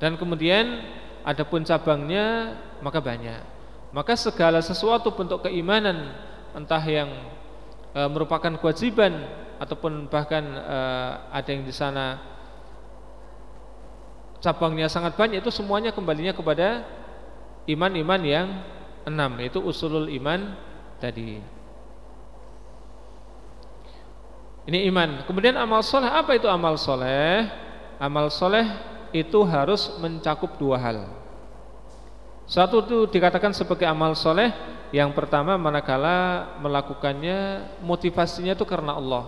Dan kemudian ada pun cabangnya, maka banyak. Maka segala sesuatu bentuk keimanan, entah yang e, merupakan kewajiban ataupun bahkan e, ada yang di sana cabangnya sangat banyak, itu semuanya kembalinya kepada iman-iman yang enam itu usulul iman tadi. Ini iman. Kemudian amal soleh apa itu amal soleh? Amal soleh itu harus mencakup dua hal. Satu itu dikatakan sebagai amal soleh. Yang pertama manakala melakukannya motivasinya itu karena Allah.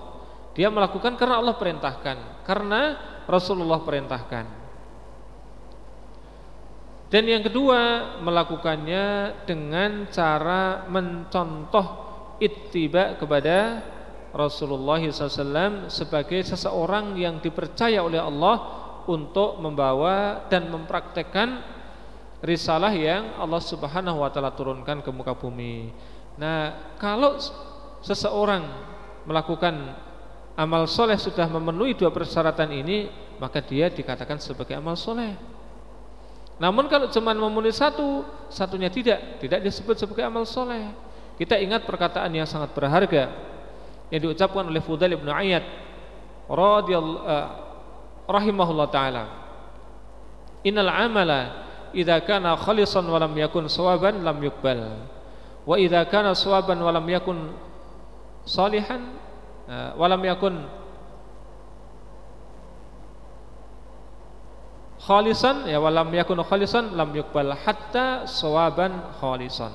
Dia melakukan karena Allah perintahkan, karena Rasulullah perintahkan. Dan yang kedua, melakukannya dengan cara mencontoh ittiba kepada Rasulullah SAW sebagai seseorang yang dipercaya oleh Allah untuk membawa dan mempraktekkan risalah yang Allah Subhanahu wa taala turunkan ke muka bumi. Nah, kalau seseorang melakukan amal soleh sudah memenuhi dua persyaratan ini, maka dia dikatakan sebagai amal soleh. Namun kalau cuma memenuhi satu, satunya tidak, tidak disebut sebagai amal soleh. Kita ingat perkataan yang sangat berharga yang diucapkan oleh Fudail bin Ayyad radhiyallahu uh, rahimahullah taala. Innal amala idza kana khalisan wa lam yakun sawaban lam yuqbal. Wa idza kana sawaban wa lam yakun salihan uh, wa lam yakun khalisan ya walam yakun khalisan lam yuqbal hatta sawaban khalisan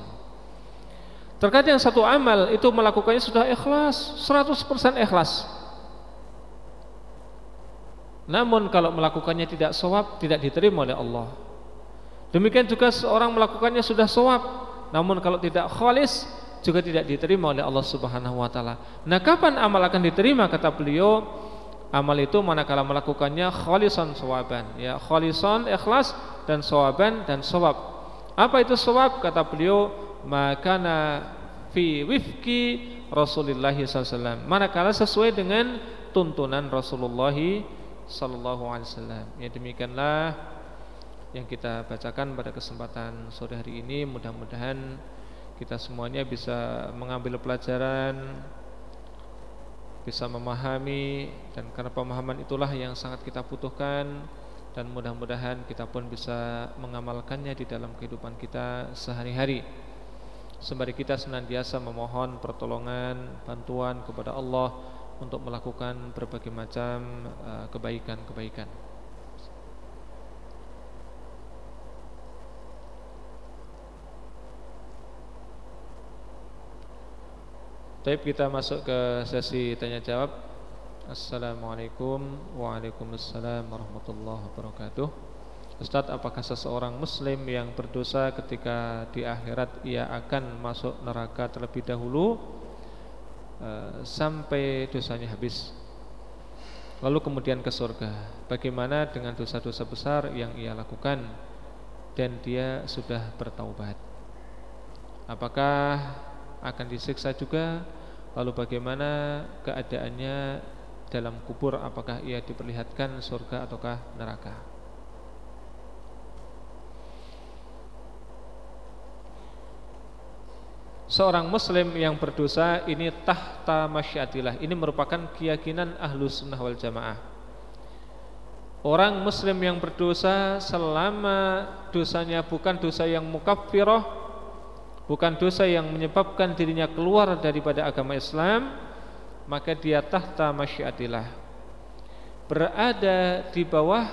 Terkadang satu amal itu melakukannya sudah ikhlas, 100% ikhlas. Namun kalau melakukannya tidak sawab tidak diterima oleh Allah. Demikian juga seorang melakukannya sudah sawab, namun kalau tidak khalis juga tidak diterima oleh Allah Subhanahu wa taala. Nah, kapan amal akan diterima kata beliau? Amal itu manakala melakukannya khalisan sawaban, ya khalisan ikhlas dan sawaban dan sawab. Apa itu sawab? Kata beliau makana fi wifki Rasulullah SAW manakala sesuai dengan tuntunan Rasulullah wasallam. Ya demikianlah yang kita bacakan pada kesempatan sore hari ini mudah-mudahan kita semuanya bisa mengambil pelajaran bisa memahami dan karena pemahaman itulah yang sangat kita butuhkan dan mudah-mudahan kita pun bisa mengamalkannya di dalam kehidupan kita sehari-hari sembari kita senantiasa memohon pertolongan, bantuan kepada Allah untuk melakukan berbagai macam uh, kebaikan-kebaikan. Baik kita masuk ke sesi tanya jawab. Assalamualaikum Waalaikumsalam warahmatullahi wabarakatuh. Ustadz apakah seseorang muslim yang berdosa ketika di akhirat ia akan masuk neraka terlebih dahulu uh, sampai dosanya habis lalu kemudian ke surga bagaimana dengan dosa-dosa besar yang ia lakukan dan dia sudah bertaubat apakah akan disiksa juga. Lalu bagaimana keadaannya dalam kubur? Apakah ia diperlihatkan surga ataukah neraka? Seorang muslim yang berdosa ini tahta masyiatillah ini merupakan keyakinan ahlu sunnah wal jamaah. Orang muslim yang berdosa selama dosanya bukan dosa yang mukaffirah bukan dosa yang menyebabkan dirinya keluar daripada agama Islam maka dia tahta masyiatillah berada di bawah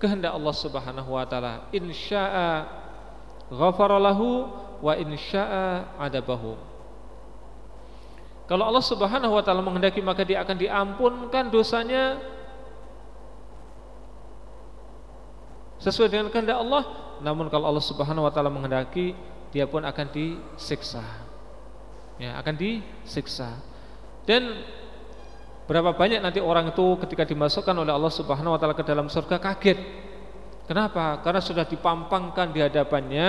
kehendak Allah Subhanahu wa taala insya'a ghafara lahu wa insya'a adabahu. Kalau Allah Subhanahu wa taala menghendaki maka dia akan diampunkan dosanya sesuai dengan kehendak Allah. Namun kalau Allah Subhanahu wa taala menghendaki dia pun akan disiksa. Ya, akan disiksa. Dan berapa banyak nanti orang itu ketika dimasukkan oleh Allah Subhanahu wa taala ke dalam surga kaget. Kenapa? Karena sudah dipampangkan di hadapannya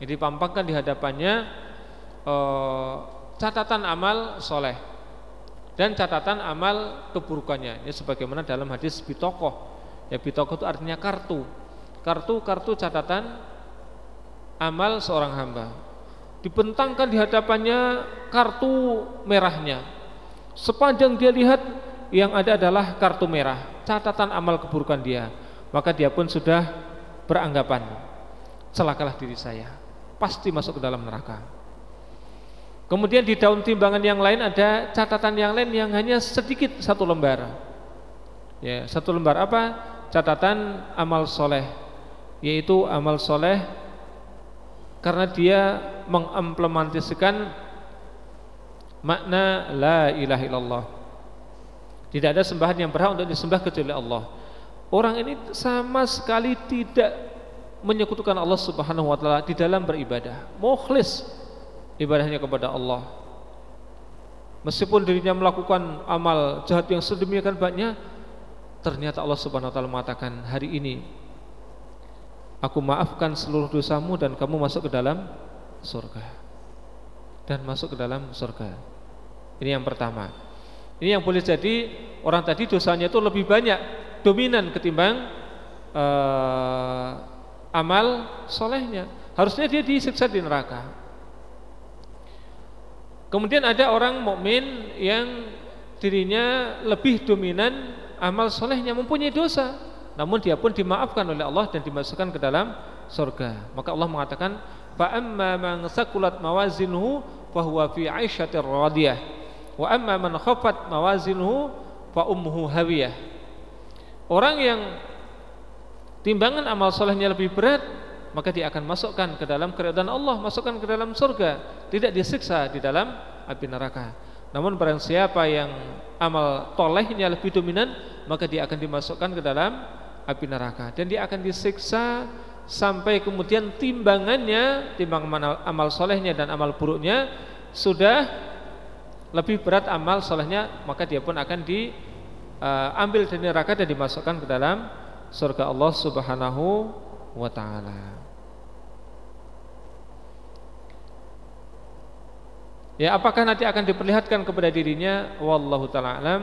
jadi pampangkan di hadapannya eh, catatan amal soleh dan catatan amal keburukannya. Ini sebagaimana dalam hadis bitokoh. Ya bitokoh itu artinya kartu. Kartu-kartu catatan amal seorang hamba. Dibentangkan di hadapannya kartu merahnya. Sepanjang dia lihat yang ada adalah kartu merah, catatan amal keburukan dia. Maka dia pun sudah beranggapan celakalah diri saya pasti masuk ke dalam neraka. Kemudian di daun timbangan yang lain ada catatan yang lain yang hanya sedikit satu lembar. Ya, satu lembar apa? Catatan amal soleh, yaitu amal soleh karena dia mengimplementasikan makna la ilaha illallah. Tidak ada sembahan yang berhak untuk disembah kecuali Allah. Orang ini sama sekali tidak menyekutukan Allah Subhanahu wa taala di dalam beribadah. Mukhlis ibadahnya kepada Allah. Meskipun dirinya melakukan amal jahat yang sedemikian banyak, ternyata Allah Subhanahu wa taala mengatakan, "Hari ini aku maafkan seluruh dosamu dan kamu masuk ke dalam surga." Dan masuk ke dalam surga. Ini yang pertama. Ini yang boleh jadi orang tadi dosanya itu lebih banyak dominan ketimbang uh, amal solehnya. Harusnya dia disiksa di neraka. Kemudian ada orang mukmin yang dirinya lebih dominan amal solehnya mempunyai dosa, namun dia pun dimaafkan oleh Allah dan dimasukkan ke dalam surga. Maka Allah mengatakan, "Fa amma man saqulat mawazinuhu fa huwa fi 'aisyatir radiyah, wa amma man khafat mawazinuhu fa ummuhu hawiyah." Orang yang timbangan amal solehnya lebih berat, maka dia akan masukkan ke dalam keridhaan Allah, masukkan ke dalam surga, tidak disiksa di dalam api neraka. Namun barang siapa yang amal tolehnya lebih dominan, maka dia akan dimasukkan ke dalam api neraka dan dia akan disiksa sampai kemudian timbangannya, timbangan amal solehnya dan amal buruknya sudah lebih berat amal solehnya, maka dia pun akan di uh, ambil dari neraka dan dimasukkan ke dalam surga Allah Subhanahu wa taala. Ya, apakah nanti akan diperlihatkan kepada dirinya? Wallahu taala.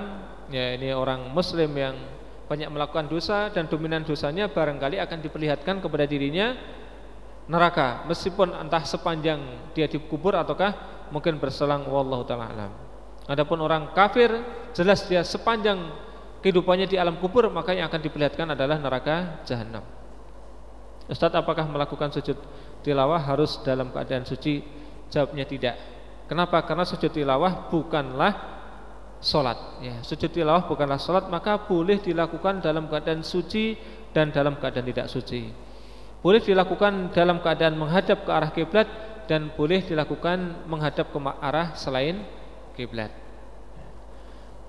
Ya, ini orang muslim yang banyak melakukan dosa dan dominan dosanya barangkali akan diperlihatkan kepada dirinya neraka meskipun entah sepanjang dia dikubur ataukah mungkin berselang wallahu taala. Adapun orang kafir jelas dia sepanjang kehidupannya di alam kubur maka yang akan diperlihatkan adalah neraka jahanam. Ustaz apakah melakukan sujud tilawah harus dalam keadaan suci? Jawabnya tidak. Kenapa? Karena sujud tilawah bukanlah solat. Ya, sujud tilawah bukanlah solat, maka boleh dilakukan dalam keadaan suci dan dalam keadaan tidak suci. Boleh dilakukan dalam keadaan menghadap ke arah kiblat dan boleh dilakukan menghadap ke arah selain kiblat.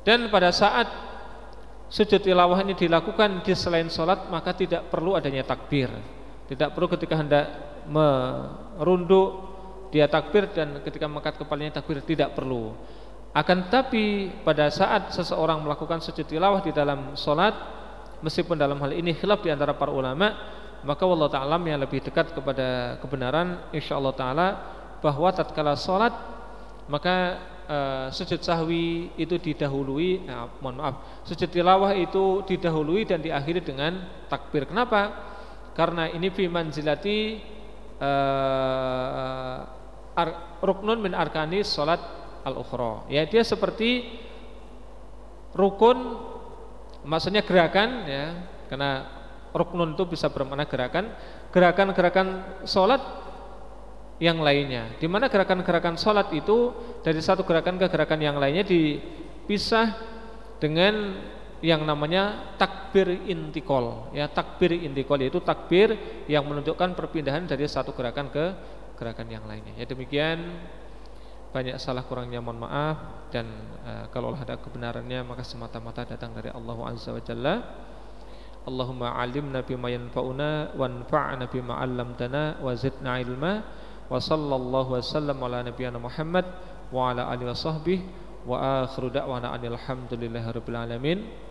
Dan pada saat sujud tilawah ini dilakukan di selain sholat maka tidak perlu adanya takbir tidak perlu ketika hendak merunduk dia takbir dan ketika mengangkat kepalanya takbir tidak perlu. Akan tapi pada saat seseorang melakukan sujud tilawah di dalam sholat meskipun dalam hal ini khilaf di antara para ulama maka Allah Ta'ala yang lebih dekat kepada kebenaran insyaAllah Ta'ala bahwa tatkala sholat maka uh, sujud sahwi itu didahului nah, mohon maaf sujud tilawah itu didahului dan diakhiri dengan takbir. Kenapa? Karena ini fi manzilati uh, ar, ruknun min arkani salat al ukhra ya dia seperti rukun maksudnya gerakan ya karena ruknun itu bisa bermakna gerakan gerakan-gerakan salat yang lainnya. Di mana gerakan-gerakan sholat itu dari satu gerakan ke gerakan yang lainnya dipisah dengan yang namanya takbir intikol. Ya, takbir intikol yaitu takbir yang menunjukkan perpindahan dari satu gerakan ke gerakan yang lainnya. Ya demikian banyak salah kurangnya mohon maaf dan uh, kalau ada kebenarannya maka semata-mata datang dari Allah Azza wa Jalla. Allahumma alimna bima yanfa'una wanfa'na bima 'allamtana wa zidna ilma wa sallallahu wasallam ala nabiyyina Muhammad wa ala alihi washabbihi wa akhiru da'wana alhamdulillahirabbil alamin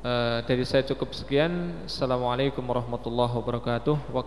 Uh, dari saya cukup sekian. Assalamualaikum warahmatullahi wabarakatuh.